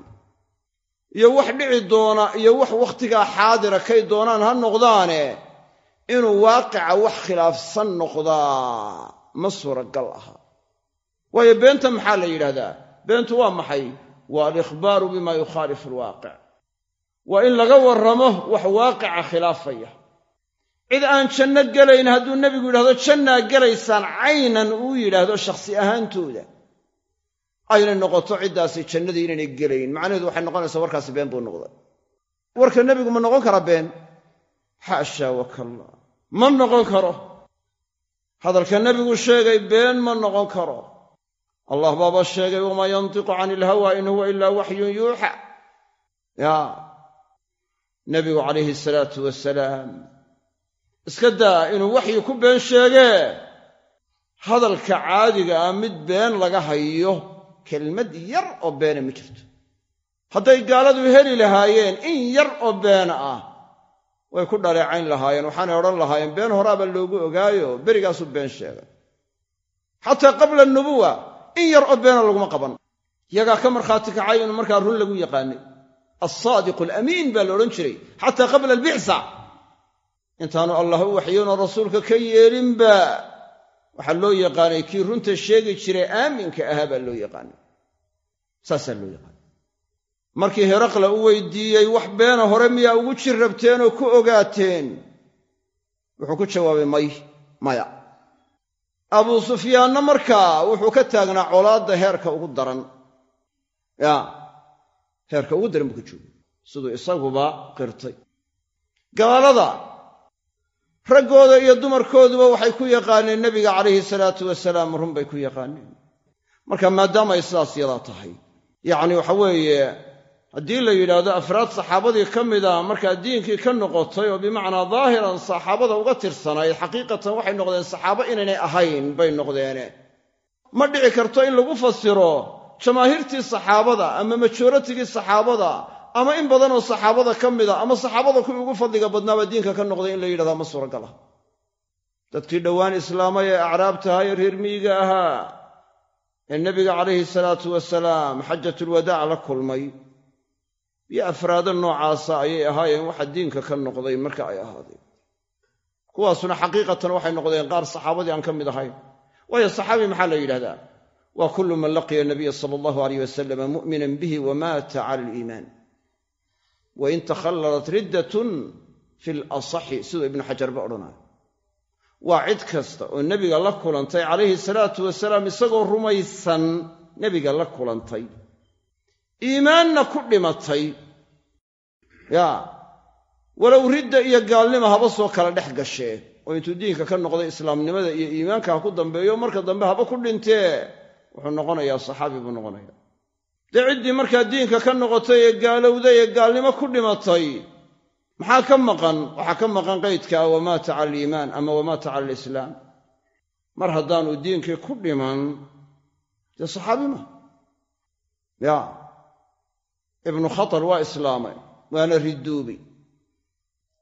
Iyo wax dhici doona iyo wax wakhtigaa xaadira kay doonaan ha noqdaane inuu waaqica wax khilaafsan noqdaa ma suuragal aha waayo beenta maxaa la yidhahdaa beentu waa maxay? Waa alikhbaaru bima yukhaalifu alwaaqic. Waa in laga warramo wax waaqica khilaafaya. Cid aan janno gelayn hadduu nebigu yidhahdo jannaa gelaysaan caynan uu yidhaahdo shakhsi ahaantooda. Aynay noqoto ciddaasi jannadii inaynay gelayn. Macnaheedu waxay noqonaysaa warkaasi been buu noqday. Warka nebigu ma noqon karaa been? Xaashaa wakalla ma noqon karo. Hadalka nebigu sheegay been ma noqon karo allah baaba sheegay wamaa yantiqu cani ilhawa in huwa ilaa waxyun yuuxa yaa nebigu calayhi salaatu wasalaam iska daa inuu waxyi ku been sheegee? Hadalka caadiga ah mid been laga hayo kelmad yar oo beena ma jirto. Hadday gaaladu heli lahaayeen in yar oo beena ah way ku dhaleecayn lahaayeen waxaanay odhan lahaayeen been horaaba loogu ogaayo berigaasuu been sheegay. Xataa qabla nubuwa in yar oo beena laguma qaban. Yagaa ka markhaati kacay inuu markaa run lagu yaqaanay alsaadiqu alamiin baa la odhan jiray xataa qabla albicsa intaanu allah u waxyoonoo rasuulka ka yeelinba waxaa loo yaqaanay kii runta sheegi jiray aaminka ahaa baa loo yaqaanay saasaa loo yaqaanay markii heraqla u weydiiyey wax beena hore miyaa ugu jir rabteen oo ku ogaateen? Wuxuu ku jawaabay may maya abuu sufyaanna markaa wuxuu ka taagnaa colaadda heerka ugu daran. Ya heerka ugu daran buu ka joogay. Siduu isaguba qirtay. Gaalada raggooda iyo dumarkooduba waxay ku yaqaaneen nebiga calayhi salaatu wasalaam run bay ku yaqaaneen. Marka maadaamay sidaas yadaa tahay yacni waxa weeye haddii la yidhaahdo afraad saxaabadii ka mida markaa diinkii ka noqotay oo bimacnaa daahiran saxaabada uga tirsanayd xaqiiqatan waxay noqdeen saxaabo inaynay ahayn bay noqdeene. Ma dhici karto in lagu fasiro jamaahiirtii saxaabada ama majooratigii saxaabada ama in badanoo saxaabada ka mida ama saxaabada kuwii ugu fadliga badnaaba diinka ka noqday in la yidhahdaa ma suuragal ah dadkii dhowaan islaamay ee acraabtaha ee reer miyiga ahaa ee nebiga calayhi salaatu wasalaam xajatulwadaac la kulmay iyo afraado noocaasa ayay ahaayeen. Waxa diinka ka noqday marka ay ahaadeen. Kuwaasuna xaqiiqatan waxay noqdeen qaar saxaabadii aan ka mid ahayn. Waayo saxaabi maxaa la yidhahdaa? Waa kullu man laqiya nabiya sala allahu aleyh wasalama mu'minan bihi wamaata cala aliimaan. Wain takhallalat riddatun fi lasaxi siduu ibnu xajarba odhanaayo. Waa cid kasta oo nebiga la kulantay calayhi salaatu wasalaam isagoo rumaysan nebiga la kulantay iimaanna ku dhimatay. Yaa walow ridda iyo gaalnima haba soo kala dhex gashee oo intuu diinka ka noqday islaamnimada iyo iimaanka ha ku dambeeyo marka dambe haba ku dhintee wuxuu noqonayaa saxaabi buu noqonaya dee ciddii markaa diinka ka noqotay ee gaalowday ee gaalnimo ku dhimatay maxaa ka maqan? Waxaa ka maqan qaydka wamaata cala aliimaan ama wamaata cala alislaam. Mar haddaanu diinkii ku dhiman dee saxaabi ma. Ya ibnu khatar waa islaamay waana ridoobay.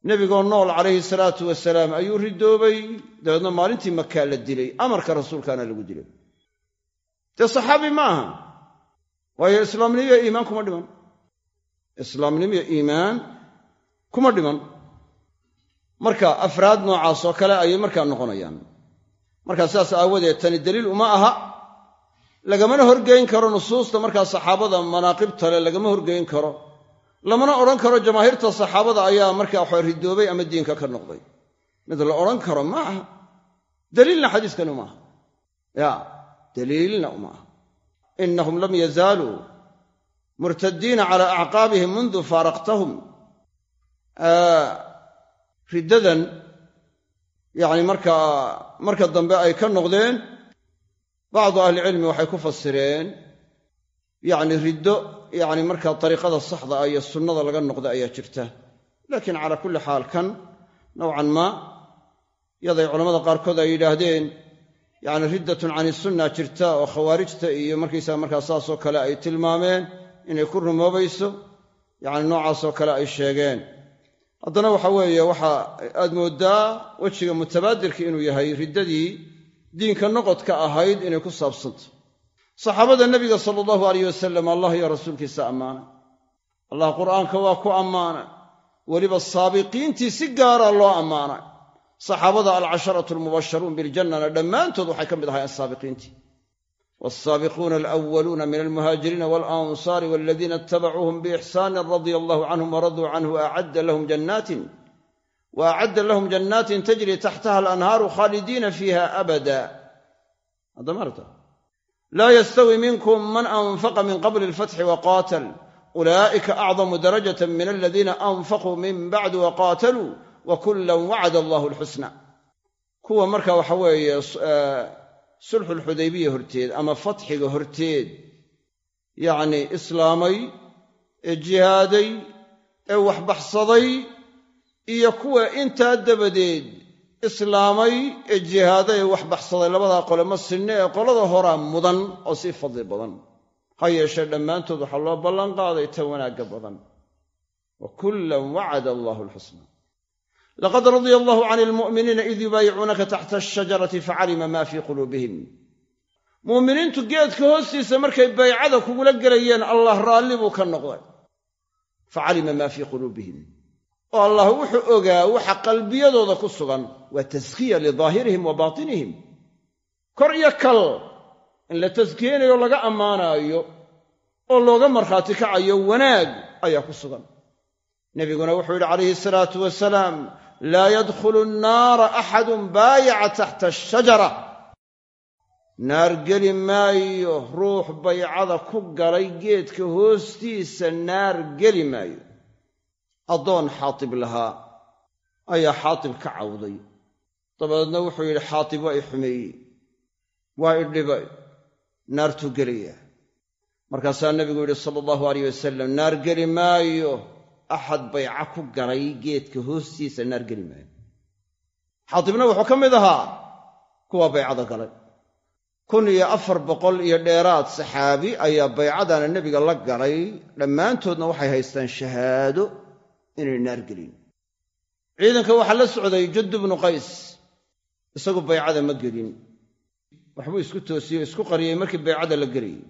Nebigoo nool calayhi salaatu wasalaam ayuu ridoobay. Dabeedna maalintii makaa la dilay amarka rasuulkaana lagu dilay. Dee saxaabi ma aha? Waayo islaamnimiyo iimaan kuma dhiman. Islaamnimiyo iimaan kuma dhiman. Marka afraad noocaas oo kale ayay markaa noqonayaan. Markaa sidaas aawadeed tani daliil uma aha lagamana horgeyn karo nusuusta markaa saxaabada manaaqibta le lagama horgeyn karo. Lamana odhan karo jamaahiirta saxaabada ayaa markaa waxa ridoobay ama diinka ka noqday. Mid la odhan karo ma aha. Daliilna xadiiskani uma aha. Ya daliilna uma aha. Inahum lam yazaaluu murtadiina cala acqaabihim mundu faaraqtahum. Riddadan yacni markaa marka dambe ay ka noqdeen bacdu ahlicilmi waxay ku fasireen yacni riddo yacni markaa dariiqada saxda ah iyo sunnada laga noqda ayaa jirta laakiin calaa kulli xaal kan nowcan maa yaday culammada qaarkood ay yidhaahdeen yacni riddatun cani sunna jirta oo khawaarijta iyo markaysaga markaa saasoo kale ay tilmaameen inay ku rumoobayso yacni noocaasoo kale ay sheegeen haddana waxa weeye waxa aad mooddaa wejiga mutabaadirka inuu yahay riddadii diinka noqodka ahayd inay ku saabsanta. Saxaabada nebiga sala allahu alayh wasalam allah iyo rasuulkiisa ammaana. Allah qur'aanka waa ku ammaana. Weliba saabiqiintii si gaara loo ammaana saxaabada alcasharatu almubasharuun biljannana dhammaantood waxay ka mid ahaayeen saabiqiintii. Walsaabiquuna alwaluuna min almuhaajiriina walansaari waladiina itabacuuhum biixsaanin radia allahu canhum waraduu canhu acadda lahum jannaatin wa acadda lahum jannaatin tajri taxtaha alanhaaru khaalidiina fiiha abada adamarta laa yastawi minkum man anfaqa min qabli alfatxi waqaatal ulaa'ika acdamu darajatan min aladiina anfaquu min bacdu waqaataluu wa kullan wacada allahu alxusna kuwa marka waxa weeye sulxulxudaybiya horteed ama fatxiga horteed yacnii islaamay ee jihaaday ee waxbaxsaday iyo kuwa intaa dabadeed islaamay ee jihaaday ee waxbaxsaday labadaa qole ma sinne ee qolada horaa mudan oo sii fadli badan. Ha yeeshee dhammaantood waxaa loo ballan qaaday ta wanaagga badan. Wa kullan wacada allahu alxusna laqad radia allahu can almu'miniina id yubaayicuunaka taxta ashajarati facalima maa fii quluubihim. Mu'miniintu geedka hoostiisa markay baycada kugula gelayeen allah raalli buu ka noqday. Facalima maa fii quluubihim oo allah wuxuu ogaa waxa qalbiyadooda ku sugan waa taskiya lidaahirihim wa baatinihim. Kor iyo kal in la taskiyeynayo laga ammaanaayo oo looga markhaati kacayo wanaag ayaa ku sugan. Nebiguna wuxuu yidhi calayhi salaatu wasalaam laa yadkhulu nnaara axadun baayaca taxta ashajara naar geli maayo ruux baycada ku galay geedka hoostiisa naar geli maayo addoon xaatib lahaa ayaa xaatib ka cawday. Dabadeedna wuxuu yidhi xaatib waa i xumeeyey waa i dhibay naartuu gelayaa. Markaasaa nebigu yidhi sala allahu alayh wasalam naar geli maayo. Axad bayca ku galay geedka hoostiisa naar geli maayo. Xaatibna wuxuu ka mid ahaa kuwa baycada galay. Kun iyo afar boqol iyo dheeraad saxaabi ayaa baycadana nebiga la galay. Dhammaantoodna waxay haystaan shahaado inay naar gelin ciidanka waxaa la socday jaddu bnu qays. Isagu baycada ma gelin. Waxbuu isku toosiyey isku qariyey markii baycada la gelayey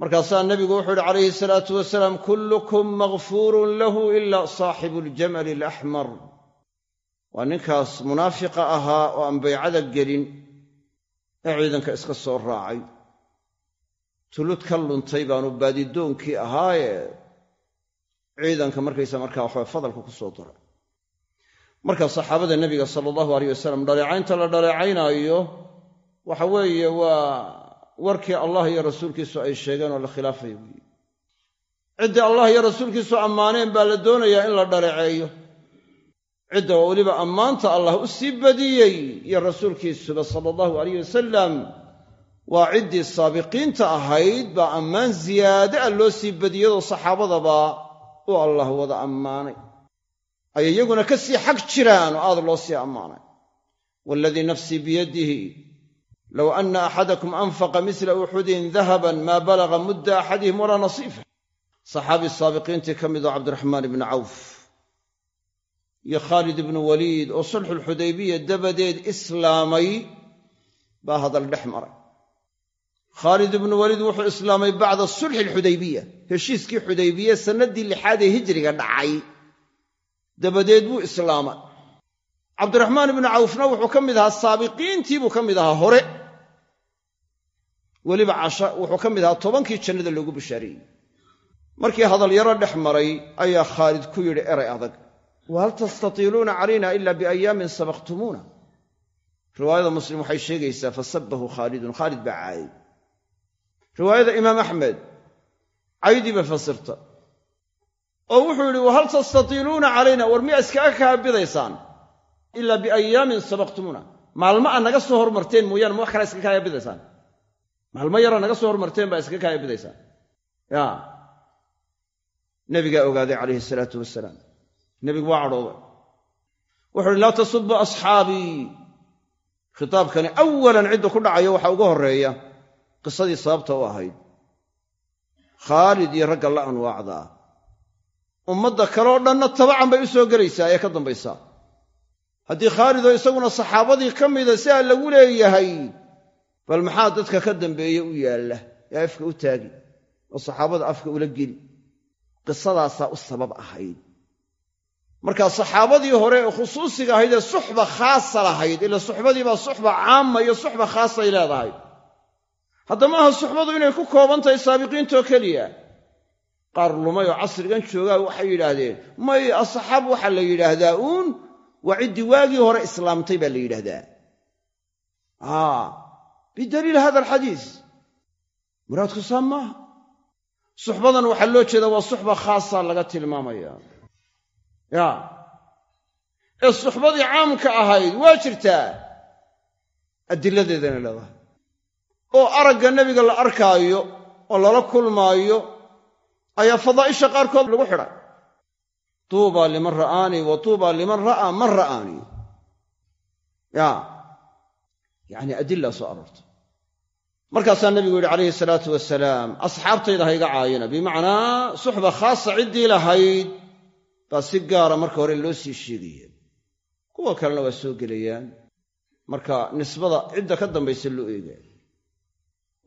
markaasaa nebigu wuxuu yidhi calayhi salaatu wasalaam kullukum makfuurun lahu ila saaxibu aljamali alaxmar waa ninkaas munaafiqa ahaa oo aan baycada gelin. Ee ciidanka iska soo raacay. Tulud ka luntay baanu baadidoonkii ahaaye ciidanka markaysa markaa waxaa fadalka ku soo marka saxaabada nebiga sala allahu aleyh wasalam dhaleecaynta la dhaleecaynaayo waxa weeye waa warkii allah iyo rasuulkiisu ay sheegeen oo la khilaafaya weeye. Ciddii allah iyo rasuulkiisu ammaaneen baa la doonayaa in la dhaleeceeyo. Cidda oo weliba ammaanta allah u sii badiyey iyo rasuulkiisuba sala allahu aleyh wasalam waa ciddii saabiqiinta ahayd baa ammaan ziyaade a loo sii badiyadoo saxaabadaba uu allah wada ammaanay. Ay iyaguna ka sii xag jiraan oo aad loo sii ammaanay. Waaladii nafsii biyadihi low anna axadakum anfaqa misla uxudin dahaban maa balaga mudda axadihim walaa nasiifa. Saxaabi saabiqiintii ka midoo cabdiraxmaan ibni cawf iyo khaalid ibnu waliid oo sulxulxudaybiya dabadeed islaamay baa hadal dhex maray khaalid ibnu waliid wuxuu islaamay bacda sulxi alxudaybiya heshiiskii xudaybiye sannaddii lixaad ee hijriga dhacay. Dabadeed buu islaamay. Cabdiraxmaan ibnu cawfna wuxuu ka mid ahaa saabiqiintii buu ka mid ahaa hore. Weliba casha wuxuu ka mid ahaa tobankii jannada loogu bashaareeyey markii hadal yaro dhex maray ayaa khaalid ku yidhi eray adag wahal tastatiiluuna calayna ila biayaamin sabaqtumuuna? Riwaayada muslim waxay sheegaysaa fasabahu khaalidun khaalid baa caayay riwaayada imaam axmed caydiiba fasirta. Oo wuxuu yidhi wahal tastatiiluuna calayna? War miyaa iskaga kaabidaysaan ilaa biayaamin sabaqtumuuna. Maalmo aa naga soo hormarteen mooyaane ma wax kala iskaga kaayabidaysaan maalmo yaraa naga soo hormarteen baa iskaga kaayabidaysaan ya. Nebigaa ogaaday calayhi salaatu wasalaam nebigu waa cadhooday wuxu uhi laa tasubu asxaabii. Khitaabkani awalan cidda ku dhacayo waxaa uga horreeya qisadii sababta u ahayd khaalid iyo ragga la anwaacda ummadda kale dhanna tabacan bay u soo gelaysaa ee ka dambaysaa haddii khaalidoo isaguna saxaabadii ka mida sidaa lagu leeyahay bal maxaa dadka ka dambeeye u yaalla? Ee afka u taagi oo saxaabada afka ula geli. Qisadaasaa u sabab ahayd. Marka saxaabadii hore ee khusuusiga ahayd ee suxba khaasa lahayd ila suxbadiibaa suxba caama iyo suxba khaasay leedahay haddama aha suxbadu inay ku kooban tahay saabiqiintoo keliya. Qaar lumay oo casrigan joogaa waxay yidhaahdeen may asxaab waxaa la yidhaahdaa uun? Waa ciddii waagii hore islaamtay baa la yidhaahdaa. Bidaliil hada alxadiis muraadku saa maaha suxbadan waxaa loo jeedaa waa suxba khaasa laga tilmaamaya. Ya. Ee suxbadii caamka ahayd waa jirtaa? Adiladeedana leedahay oo aragga nebiga la arkaayo oo lala kulmaayo ayaa fadaa'isha qaarkood lagu xidhay tuuba liman ra'aanii wa tuuba liman ra'aa man ra'aanii. Ya. Yacni adilaa soo aroortay markaasaa nebigu yidhi calayhi salaatu wasalaam asxaabtayda ha iga caayina bimacnaa suxba khaasa ciddii lahayd baa si gaara marka hore loo sii sheegaya kuwa kalena waa soo gelayaan. Marka nisbada cidda ka dambaysa loo eegaya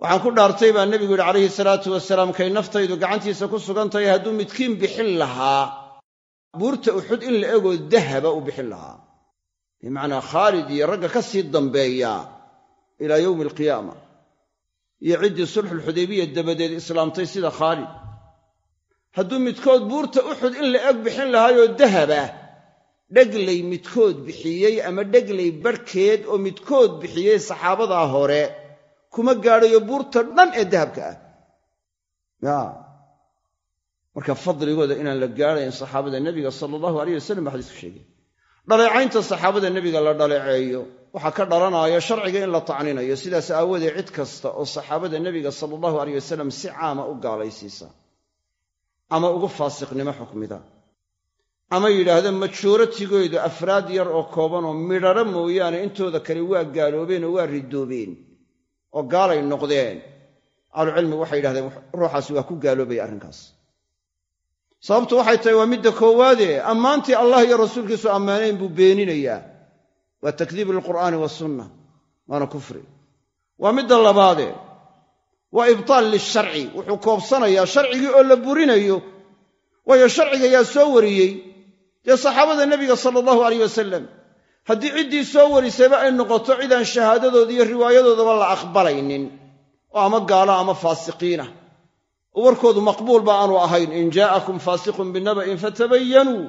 waxaan ku dhaartay baa nebigu yidhi calayhi salaatu wasalaam kay naftaydu gacantiisa ku sugan tahay hadduu midkiin bixin lahaa buurta uxud in la egoo dahaba u bixin lahaa. Bimacnaa khaalid iyo ragga ka sii dambeeya ilaa yowmi alqiyaama iyo ciddii sulxulxudaybiya dabadeed islaamtay sida khaalid. Hadduu midkood buurta uxud in la eg bixin lahaayoo dahaba dheglay midkood bixiyey ama dheglay barhkeed oo midkood bixiyey saxaabadaa hore kuma gaadhayo buurta dhan ee dahabka ah. Ya. Marka fadligooda inaan la gaadhayn saxaabada nebiga sala allahu aleyh wasalam baa xadiisku sheegay dhaleecaynta saxaabada nebiga la dhaleeceeyo waxaa ka dhalanaya sharciga in la tacninayo sidaas aawoodee cid kasta oo saxaabada nebiga sala allahu aleyh wasalam si caama u gaalaysiisa ama ugu faasiqnimo xukmida ama yidhaahda majooratigoodu afraad yar oo kooban oo midharo mooyaane intooda kale waa gaaloobeen oo waa ridoobeen oo gaalay noqdeen. Ahlucilmigu waxay yidhahdeen ruuxaasi waa ku gaaloobaya arrinkaas. Sababtu waxay tahay waa midda koowaadee ammaantii allah iyo rasuulkiisu ammaanayn buu beeninayaa. Waa takdiibu lilqur'aani wasunna waana kufri. Waa midda labaadee waa ibtaal lisharci wuxuu koobsanayaa sharcigii oo la burinayo waayo sharciga yaa soo wariyey. Dee saxaabada nebiga sala allahu alayh wasalam haddii ciddii soo warisayba ay noqoto cidaan shahaadadooda iyo riwaayadoodaba la aqbalaynin oo ama gaala ama faasiqiinah oo warkoodu maqbuulba aanu ahayn. In jaa'akum faasiqun binaba'in fatabayanuu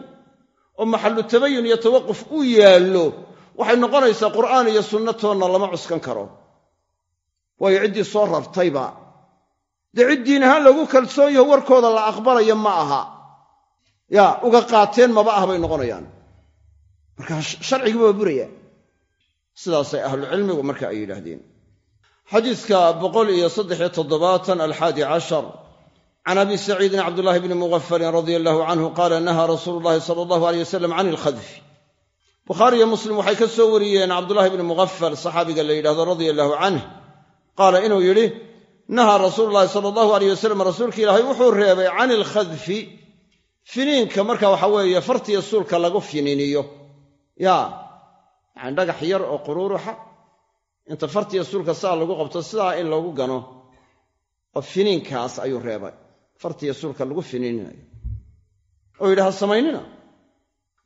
oo maxallu tabayun iyo tawaquf u yaallo waxay noqonaysaa qur'aan iyo sunnatoonna lama cuskan karo. Waayo ciddii soo rartayba. Dee ciddiin ahaan lagu kalsoon yaho warkooda la aqbalaya ma aha. Yaa uga qaateen maba ah bay noqonayaan marka sharcigiiba waa buraya. Sidaasay ahlucilmigu marka ay yidhaahdeen. Xadiiska boqol iyo saddexiyo toddobaatan alxaadi cashar can abi saciidin cabdullahi bni mugafarin radia allahu canhu qaala nahaa rasuulu llahi sala allahu aleyh wasalam can ilkhadfi. Bukhaari iyo muslim waxay ka soo wariyeen cabdullahi bni mugafal saxaabiga la yidhahdo radia allahu canh qaala inuu yidhi nahaa rasuulu llahi sala allahu aleyh wasalam rasuulka ilaahay wuxuu reebay can ilkhadfi finiinka marka waxa weeye fartiya suulka lagu finiiniyo yaa yacani dhagax yar oo quruuruxa inta fartiya suulka saa lagu qabto sidaa in lagu gano oo finiinkaas ayuu reebay. Fartiya suulka lagu finiininayo oo yidhi ha samaynina.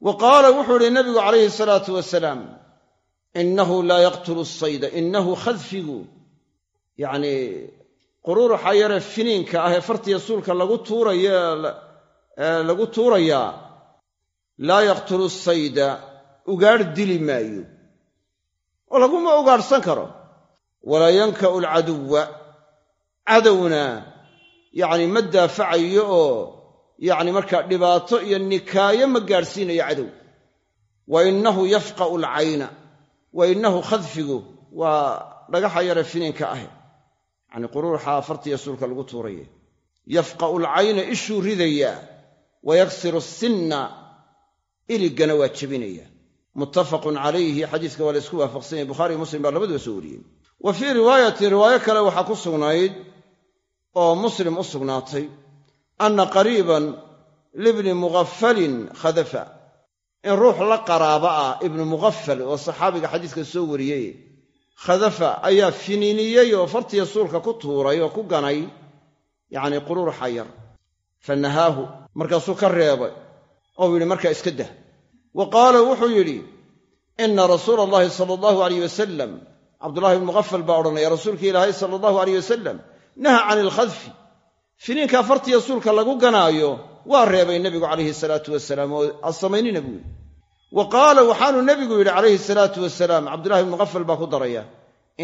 Wa qaala wuxuu idhi nabigu calayhi salaatu wasalaam innahu laa yaqtulu sayda innahu khadfigu. Yacnii quruuruxa yaree finiinka ah ee fartiya suulka lagu tuurayo lagu tuurayaa laa yaqtulu sayda ugaadh dili maayo oo laguma ugaadhsan karo. Walaa yanka'u alcaduwa cadowna yacni ma daafacayo oo yacni markaa dhibaato iyo nikaayo ma gaadhsiinayo cadow. Wa innahu yafqa'u alcayna wa innahu khadfigu waa dhagaxa yare finiinka ah. Yacni quruuxa fartiya suulka lagu tuuraya yafqa'u alcayna ishuu ridayaa wa yaksiru sinna iligana waa jebinaya muttafaqun calayhi xadiiska waa la isku waafaqsan yahy bukhari iyo muslim baa labaduba soo wariyeen. Wa fii riwaayatin riwaayo kale waxaa ku sugnayd oo muslim u sugnaatay anna qariiban libni mughafalin khadafa. In ruux la qaraaba ah ibnu mughafal oo saxaabiga xadiiska soo wariyey khadafa ayaa finiiniyey oo fartiya suulka ku tuuray oo ku ganay yacnii qururuxa yar fa nahaahu markaasuu ka reebay ou yidhi markaa iska dah wa qaala wuxuu yidhi ina rasuula allahi sala allahu alayh wasalam cabdullahi bnu muqafal baa odhanaya rasuulkii ilaahay sala allahu alayh wasalam naha can ilkhadfi finiinkaa fartiya suulka lagu ganaayo waa reebay nebigu calayhi salaatu wasalaam oo ad samaynina buu yidhi. Wa qaala waxaanu nebigu yidhi calayhi salaatu wasalaam cabdullahi bnu muqafal baa ku daraya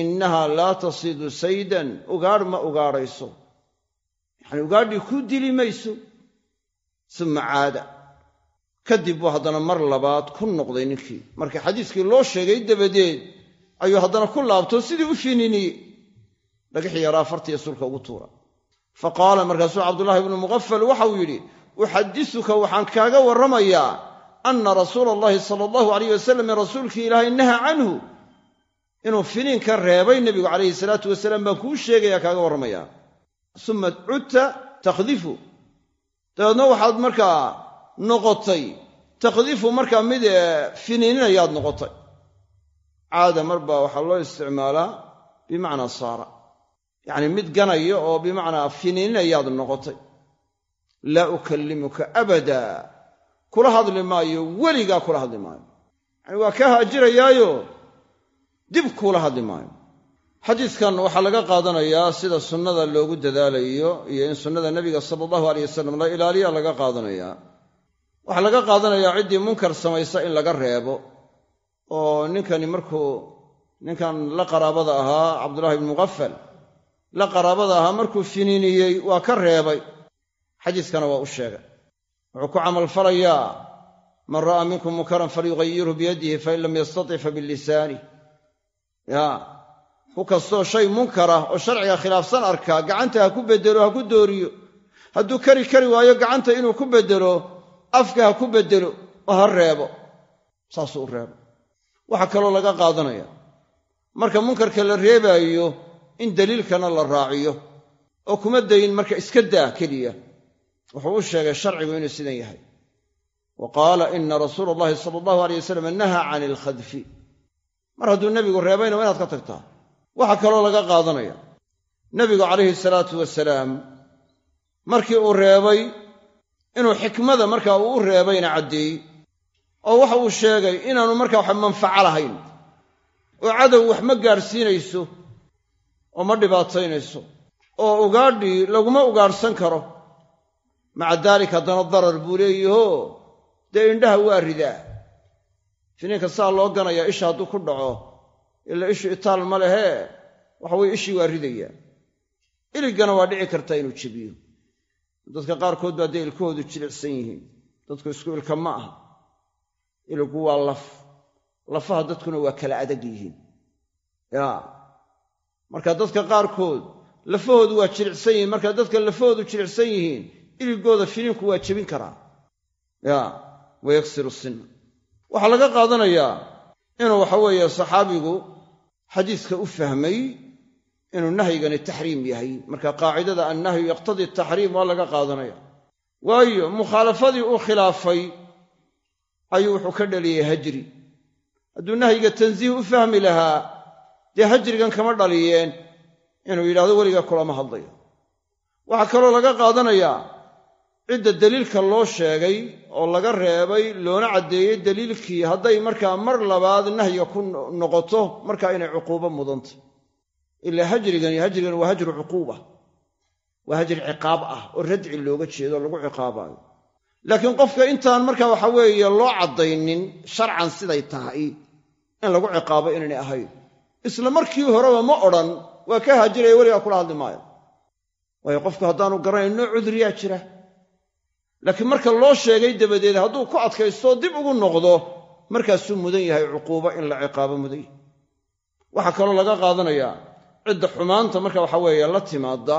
innaha laa tasidu saydan ugaadh ma ugaadhayso. Yacanii ugaadhii ku dili mayso. Suma caada kadib buu haddana mar labaad ku noqday ninkii. Markii xadiiskii loo sheegay dabadeed ayuu haddana ku laabto sidii u fininiyey dhagixii yaraa fartiya sulka ugu tuura. Fa qaala markaasuu cabdullaahi ibnu muqafal waxau yidhi uxadisuka waxaan kaaga warramayaa anna rasuula allahi sala allahu alayh wasalam rasuulkii ilaahay naha canhu inuu finiinka reebay nebigu calayhi salaatu wasalaam baan kuu sheegayaa kaaga warramayaa. Suma cudta takhdifu. Dabeedna waxaad markaa noqotay. Takhdifu markaa mid finiininayaad noqotay. Caada mar baa waxaa loo isticmaalaa bimacnaa saara. Yacni mid ganaya oo bimacnaa finiininayaad noqotay. Laa ukallimuka abada. Kula hadli maayo weligaa kula hadli maayo. Yani waa kaa haajirayaayo dib kuula hadli maayo. Xadiidkan waxaa laga qaadanayaa sida sunnada loogu dadaalayo iyo in sunnada nebiga sala allahu aleyh wasalam la ilaaliya laga qaadanayaa waxaa laga qaadanayaa ciddii munkar samaysa in laga reebo oo ninkani markuu ninkan la qaraabada ahaa cabdullahi ibnu muqafal la qaraabada ahaa markuu finiiniyey waa ka reebay. Xadiiskana waa u sheegay. Wuxuu ku camalfalayaa man ra'aa minkum munkaran falyughayirhu biyadihi fain lam yastatic fa bilisaani ku kastoo shay munkara oo sharciga khilaafsan arkaa gacanta ha ku beddelo ha ku dooriyo. Hadduu kari kari waayo gacanta inuu ku beddelo afka ha ku beddelo oo ha reebo saasuu u reebo. Waxaa kaloo laga qaadanaya marka munkarka la reebaayo in daliilkana la raaciyo oo kuma dayin marka iska daa keliya. Wuxuu u sheegay sharcigu inuu sidan yahay. Wa qaala ina rasuula allahi sala allahu aleyh wasalam naha can ilkhadfi mar hadduu nebigu reebayna waa inaad ka tagtaa. Waxaa kaloo laga qaadanaya nebigu calayhi salaatu wasalaam markii uu reebay inuu xikmada markaa uu u reebayna caddeeyey oo waxa uu sheegay inaanu markaa wax manfaco lahayn oo cadow wax ma gaadhsiinayso oo ma dhibaataynayso oo ugaadhii laguma ugaadhsan karo. Maca daalik haddana darar buu leeyahoo dee indhaha waa ridaa? Finiinka saa loo ganayaa isha hadduu ku dhaco ila ishu itaal ma lehee? Waxa weye ishii waa ridayaa. Iliggana waa dhici kartaa inuu jebiyo dadka qaarkood baa dee ilkahoodu jilicsan yihiin. Dadku isku ilka ma aha. Iligu waa laf. Lafaha dadkuna waa kala adag yihiin. Ya. Marka dadka qaarkood lafahoodu waa jilicsan yihiin. Marka dadka lafahoodu jilicsan yihiin iligooda finiinku waa jebin karaa. Ya. Wayaksiru sinna waxaa laga qaadanayaa inuu waxa weeye saxaabigu xadiiska u fahmay inuu nahyigani taxriim yahay. Marka qaacidada annahyu yaqtadii taxriim waa laga qaadanaya. Waayo mukhaalafadii uu khilaafay ayuu wuxuu ka dhaliyey hajri. Hadduu nahyiga tansiih u fahmi lahaa dee hajrigan kama dhaliyeen inuu yidhahdo weligaa kulama hadlayo waxaa kaloo laga qaadanayaa cidda deliilka loo sheegay oo laga reebay loona caddeeyey deliilkii hadday markaa mar labaad nahyiga ku noqoto markaa inay cuquubo mudanta ilaa hajrigani hajrigan waa hajru cuquuba waa hajri ciqaab ah oo radci looga jeedo lagu ciqaabaayo laakiin qofka intaan markaa waxa weeye loo caddaynin sharcan siday tahay in lagu ciqaabo inaynay ahayn isla markii horeba ma odhan waa ka haajiraya weligaa kula hadli maayo waayo qofku haddaanu garanayn noo cudriyaa jira laakiin marka loo sheegay dabadeed hadduu ku adkaysto dib ugu noqdo markaasuu mudan yahay cuquubo in la ciqaabo mudan yahay waxaa kaloo laga qaadanayaa cidda xumaanta marka waxa weeye la timaada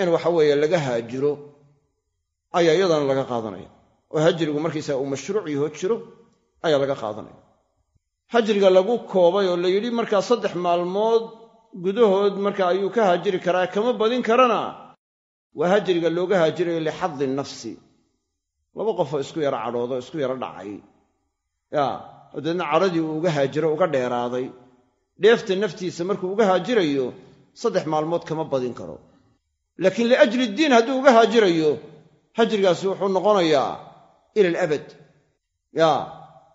in waxa weeye laga haajiro ayaa iyadana laga qaadanaya. Oo hajrigu markaysaga uu mashruuc yaho jiro ayaa laga qaadanaya. Hajriga lagu koobay oo la yidhi markaa saddex maalmood gudahood marka ayuu ka haajiri karaa kama badin karana. Waa hajriga looga haajirayo lixadi nafsi. Laba qofoo isku yaro cadhoodo isku yaro dhacay. Ya oo deedna cadhadii uu uga haajiro uga dheeraaday dheefta naftiisa markuu uga haajirayo saddex maalmood kama badin karo. Laakiin liajli diin hadduu uga haajirayo hajrigaasi wuxuu noqonayaa ila alabad yaa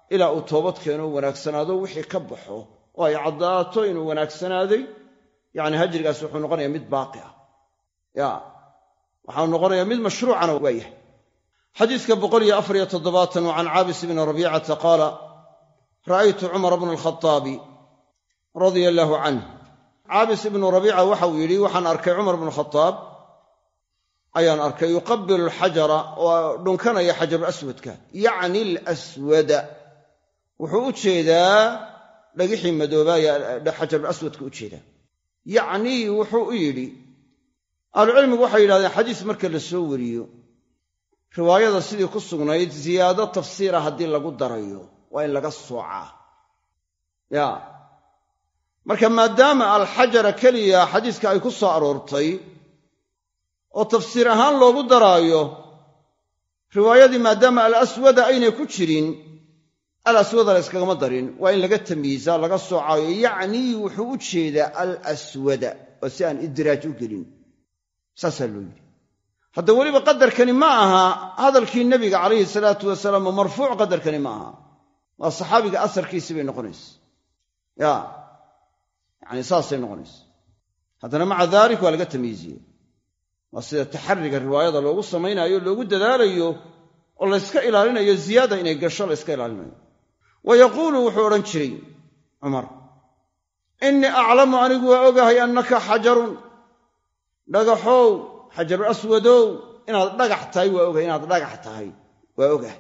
ilaa uu toobad keeno wanaagsanaado wixii ka baxo oo ay caddaato inuu wanaagsanaadey yacni hajrigaasi wuxuu noqonayaa mid baaqi ah. Ya waxau noqonayaa mid mashruucana waa yahay. Xadiiska boqoliyo afariyo toddobaatan can caabis bni rabiicata qaala ra'aytu cumara bna alkhaaabi radia allaahu canh caabis ibnu rabiica waxauu yidhi waxaan arkay cumar bnu khadaab ayaan arkay yuqabilu alxajara oo dhunkanaya xajarulaswadka yacni alaswada. Wuxuu u jeedaa dhagixii madoobaaya xajarulaswadka u jeedaa. Yacnii wuxuu u yidhi ahlucilmigu waxay yidhahdeen xadiis marka la soo wariyo riwaayada sidii ku sugnayd ziyaado tafsiira haddii lagu darayo waa in laga soocaa marka maadaama alxajara keliya xadiiska ay ku soo aroortay oo tafsiir ahaan loogu daraayo riwaayadii maadaama alaswada aynay ku jirin alaswada la yskagama darin. Waa in laga tamyiizaa laga soocaayo yacnii wuxuu u jeedaa alaswada oo si aan idraaj u gelin. Saasaa loo yidhi. Hadda weliba qadarkani ma aha. Hadalkii nebiga calayhi salaatu wasalaam oo marfuuc qadarkani ma aha. Waa saxaabiga asarkiisii bay noqonaysa. Ya yacni saasay noqonaysa. Haddana maca daalik waa laga tamyiiziye waa sida taxariga riwaayada loogu samaynaayo loogu dadaalayo oo layska ilaalinayo ziyaada inay gasho layska ilaalinayo. Wa yaquulu wuxuu odhan jiray cumar innii aclamu anigu waa ogahay annaka xajarun. Dhagaxow xajaru aswadow inaad dhagax tahay waa ogahay inaad dhagax tahay waa ogahay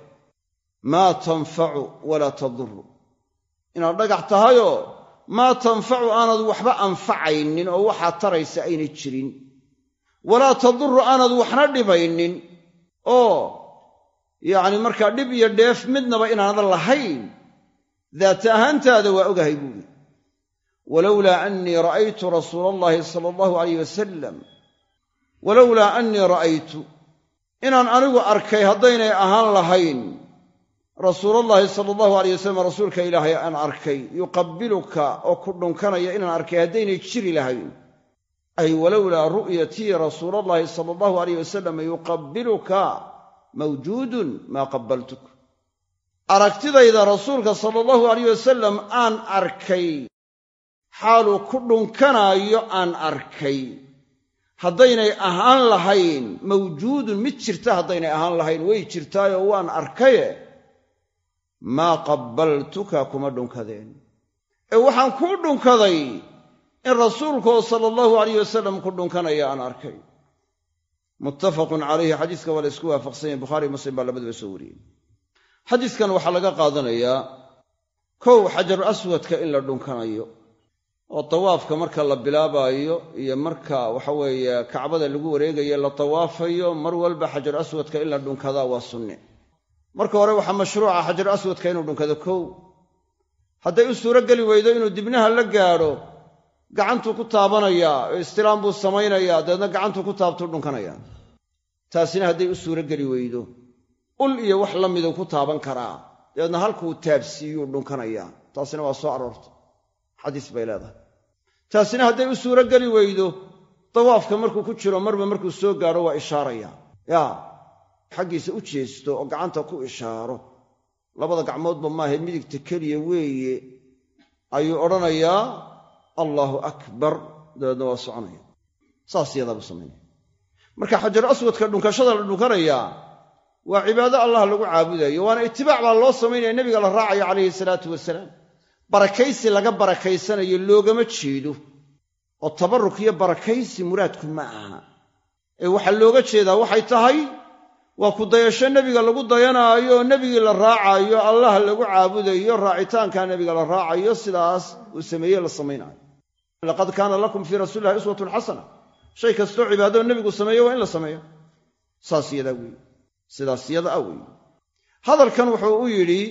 maa tanfacu walaa taduru inaad dhagax tahayoo maa tanfacu aanad waxba anfacaynin oo waxaad taraysa aynay jirin. Walaa taduru aanad waxna dhibaynin oo yacni markaa dhib iyo dheef midnaba inaadan lahayn. Daata ahaantaada waa ogahay buuhi walowlaa annii ra'aytu rasuula allahi sala allahu alayh wasalam walowlaa annii ra'aytu. Inaan anigu arkay haddaynay ahaan lahayn rasuulallaahi sala allahu alayh wasalam rasuulka ilaahay aan arkay yuqabbiluka oo ku dhunkanaya inaan arkay haddaynay jiri lahayn. Ay walowlaa ru'yatii rasuulallaahi sala allahu alayh wasalam yuqabbiluka mawjuudun maa qabbaltuk. Aragtidayda rasuulka sala allahu alayh wasalam aan arkay. Xaaluu ku dhunkanaayo aan arkay. Haddaynay ahaan lahayn mawjuudun mid jirta haddaynay ahaan lahayn way jirtaayoo waan arkaye maa qabbaltuka kuma dhunkadeen. Ee waxaan kuu dhunkaday in rasuulkaoo sala allahu alayh wasalam ku dhunkanaya aan arkay. Muttafaqun calayhi xadiiska waa la isku waafaqsan yahy bukhaari muslim baa labaduba soo wariyey. Xadiiskan waxaa laga qaadanayaa kow xajaru aswadka in la dhunkanayo oo tawaafka marka la bilaabaayo iyo marka waxaweeye kacbada lagu wareegayo la tawaafayo mar walba xajaru aswadka in la dhunkadaa waa sunne marka hore waxaa mashruuca xajaru aswadka inuu dhunkado kow. Hadday u suuro geli weydo inuu dibnaha la gaadho gacantuu ku taabanayaa oo istilaam buu samaynayaa dabeedna gacantuu ku taabtuu dhunkanayaa taasina hadday u suuro geli weydo ul iyo wax la miduu ku taaban karaa dabeedna halkuu taabsiiyuu dhunkanayaa taasina waa soo aroorta xadiis bay leedahay. Taasina hadday u suuro geli weydo dawaafka markuu ku jiro marba markuu soo gaadho waa ishaaraya. Yaa xaggiisa u jeesto oo gacanta ku ishaaro. Labada gacmoodba maahe midigta keliya weeye ayuu odhanayaa allaahu akbar. Dabeedna waa soconaya. Saas yadaabuu samaynaya marka xajaru aswadka dhunkashada la dhunkanayaa waa cibaado allah lagu caabudayo. Waana itibaac baa loo samaynaya nebiga la raacayo calayhi salaatu wasalaam barakaysi laga barakaysanayo loogama jeedo. Oo tabarruk iyo barakaysi muraadku ma aha. Ee waxaa looga jeedaa waxay tahay waa ku dayasho nebiga lagu dayanaayo nebigii la raacaayo allah lagu caabudayo raacitaankaa nebiga la raacayo sidaas uu sameeye la samaynayo laqad kaana lakum fii rasuulillahi uswatun xasana shay kastoo cibaadoo nebigu sameeyo waa in la sameeyo. Saas yadaa weeye sidaas yada a weeye hadalkan wuxuu u yidhi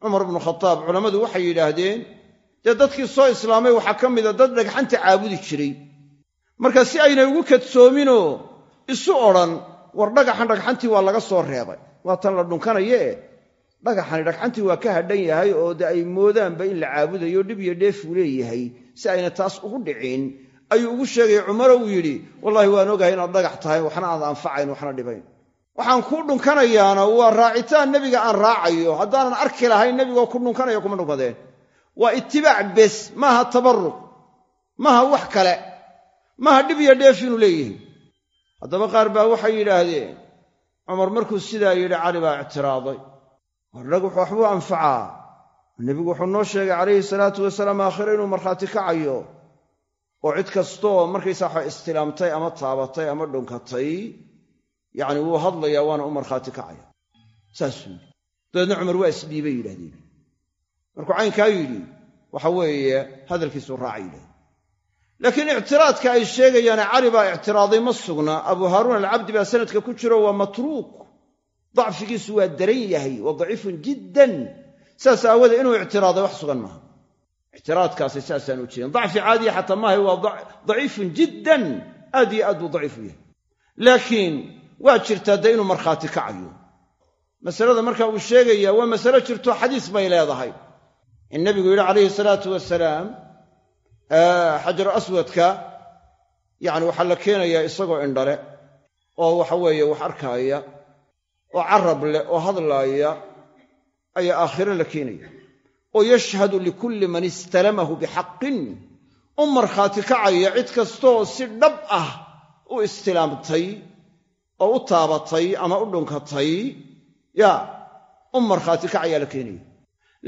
cumar bnu khataab culammadu waxay yidhaahdeen dee dadkii soo islaamay waxaa ka mida dad dhagxanta caabudi jiray. Marka si aynay ugu kadsoominoo isu odhan war dhagaxan dhagxantii waa laga soo reebay. Waa tan la dhunkanayee. Dhagaxani dhagxantii waa ka hadhan yahay oo de ay moodaanba in la caabudayo dhib iyo dheefuu leeyahay. Si ayna taas ugu dhicin ayuu ugu sheegay cumaro uu yidhi wallaahi waan ogahay inaad dhagax tahay waxna aad anfacayn waxna dhibayn. Waxaan kuu dhunkanayaana waa raacitaan nebiga aan raacayo. Haddaanan arki lahayn nebigoo ku dhunkanaya kuma dhunkadeen waa itibaac bes maaha tabarruq maaha wax kale maaha dhib iyo dheef inuu leeyihiin haddaba qaar baa waxay yidhaahdeen cumar markuu sidaa yidhi cali baa ictiraaday. Wardhag wuxuu waxbuu anfacaa. Nebigu wuxuu noo sheegay calayhi salaatu wasalaam aakhire inuu markhaati kacayo oo cid kastooo markaysaa waxa istilaamtay ama taabatay ama dhunkatay yacni wuu hadlayaa waana u markhaati kacaya. Saasuu yidhi. Dabeedna cumar waa isdhiibay yidhahdeen markuu caynkaa yidhi waxa weeye hadalkiisuu raaca yidhahde laakiin ictiraadka ay sheegayaane cali baa ictiraaday ma sugna. Abu haaruun alcabdi baa sanadka ku jiro waa matruuk dacfigiisu waa daran yahay waa daciifun jiddan. Saas aawoodee inuu ictiraaday wax sugan maaha. Ictiraadkaasi saasaan u jeedin. Dacfi caadiya xataa maaha waa daciifun jiddan. Aad iyo aad buu daciif u yahay. Laakiin waa jirtaa dee inuu markhaati kacayo. Masalada marka uu sheegaya waa masalo jirto xadiis bay leedahay. In nebigu yidhi calayhi salaatu wasalaam xajaru aswadka yacni waxaa la keenayaa isagoo indhale oo waxa weeye wax arkaaya oo carab leh oo hadlaaya ayaa aakhire la keenaya. Oo yashhadu likulli man istalamahu bixaqin u markhaati kacaya cid kastooo si dhab ah u istilaamtay oo u taabatay ama u dhunkatay ya u markhaati kacayaa la keenaya.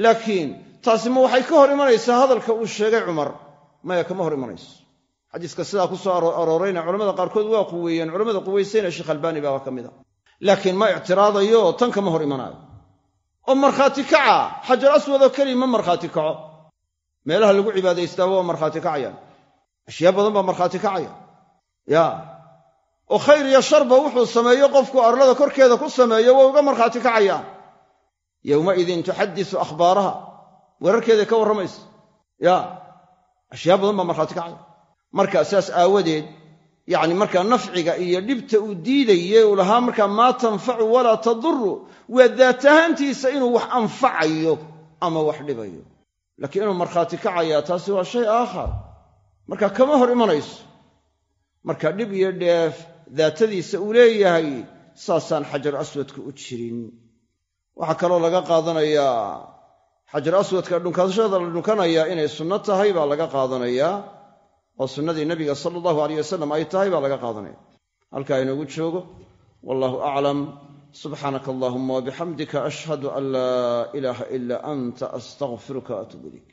Laakiin taasi ma waxay ka hor imanaysaa hadalka uu sheegay cumar maya kama hor imanayso. Xadiiska sidaa ku soo aroorayna culamada qaarkood waa quweeyeen culamada quweysayna sheekh albaani baa ka mid a. Laakiin ma ictiraadayo tan kama hor imanaayo. Oo markhaati kaca xajar aswadoo keliya ma markhaati kaco. Meelaha lagu cibaadaystaaba waa markhaati kacayaan. Ashyaa badan baa markhaati kacaya. Ya. Oo khayr iyo sharba wuxuu sameeyo qofku arlada korkeeda ku sameeyo way uga markhaati kacayaan. Yowmaidin tuxadisu akhbaaraha. Wararkeeday ka warramaysa ya ashyaa badan baa markhaati kacaya marka saas aawadeed yacni markaa nafciga iyo dhibta uu diidaye uu lahaa markaa maa tanfacu walaa taduru waa daat ahaantiisa inuu wax anfacayo ama wax dhibayo. Laakiin inuu markhaati kacayaa taasi waa shay aakhar. Marka kama hor imanayso. Marka dhib iyo dheef daatadiisa uu leeyahay saasaan xajar aswadka u jirin. Waxaa kaloo laga qaadanayaa xajar aswadka dhunkashada la dhunkanayaa inay sunno tahay baa laga qaadanayaa oo sunnadii nabiga sala allahu alayh wasalam ay tahay baa laga qaadanaya. Halkaa inoogu joogo wallahu aclam subxaanaka allahuma wabixamdika ashhadu an laa ilaaha ila anta astaqfiruka atuub ilayk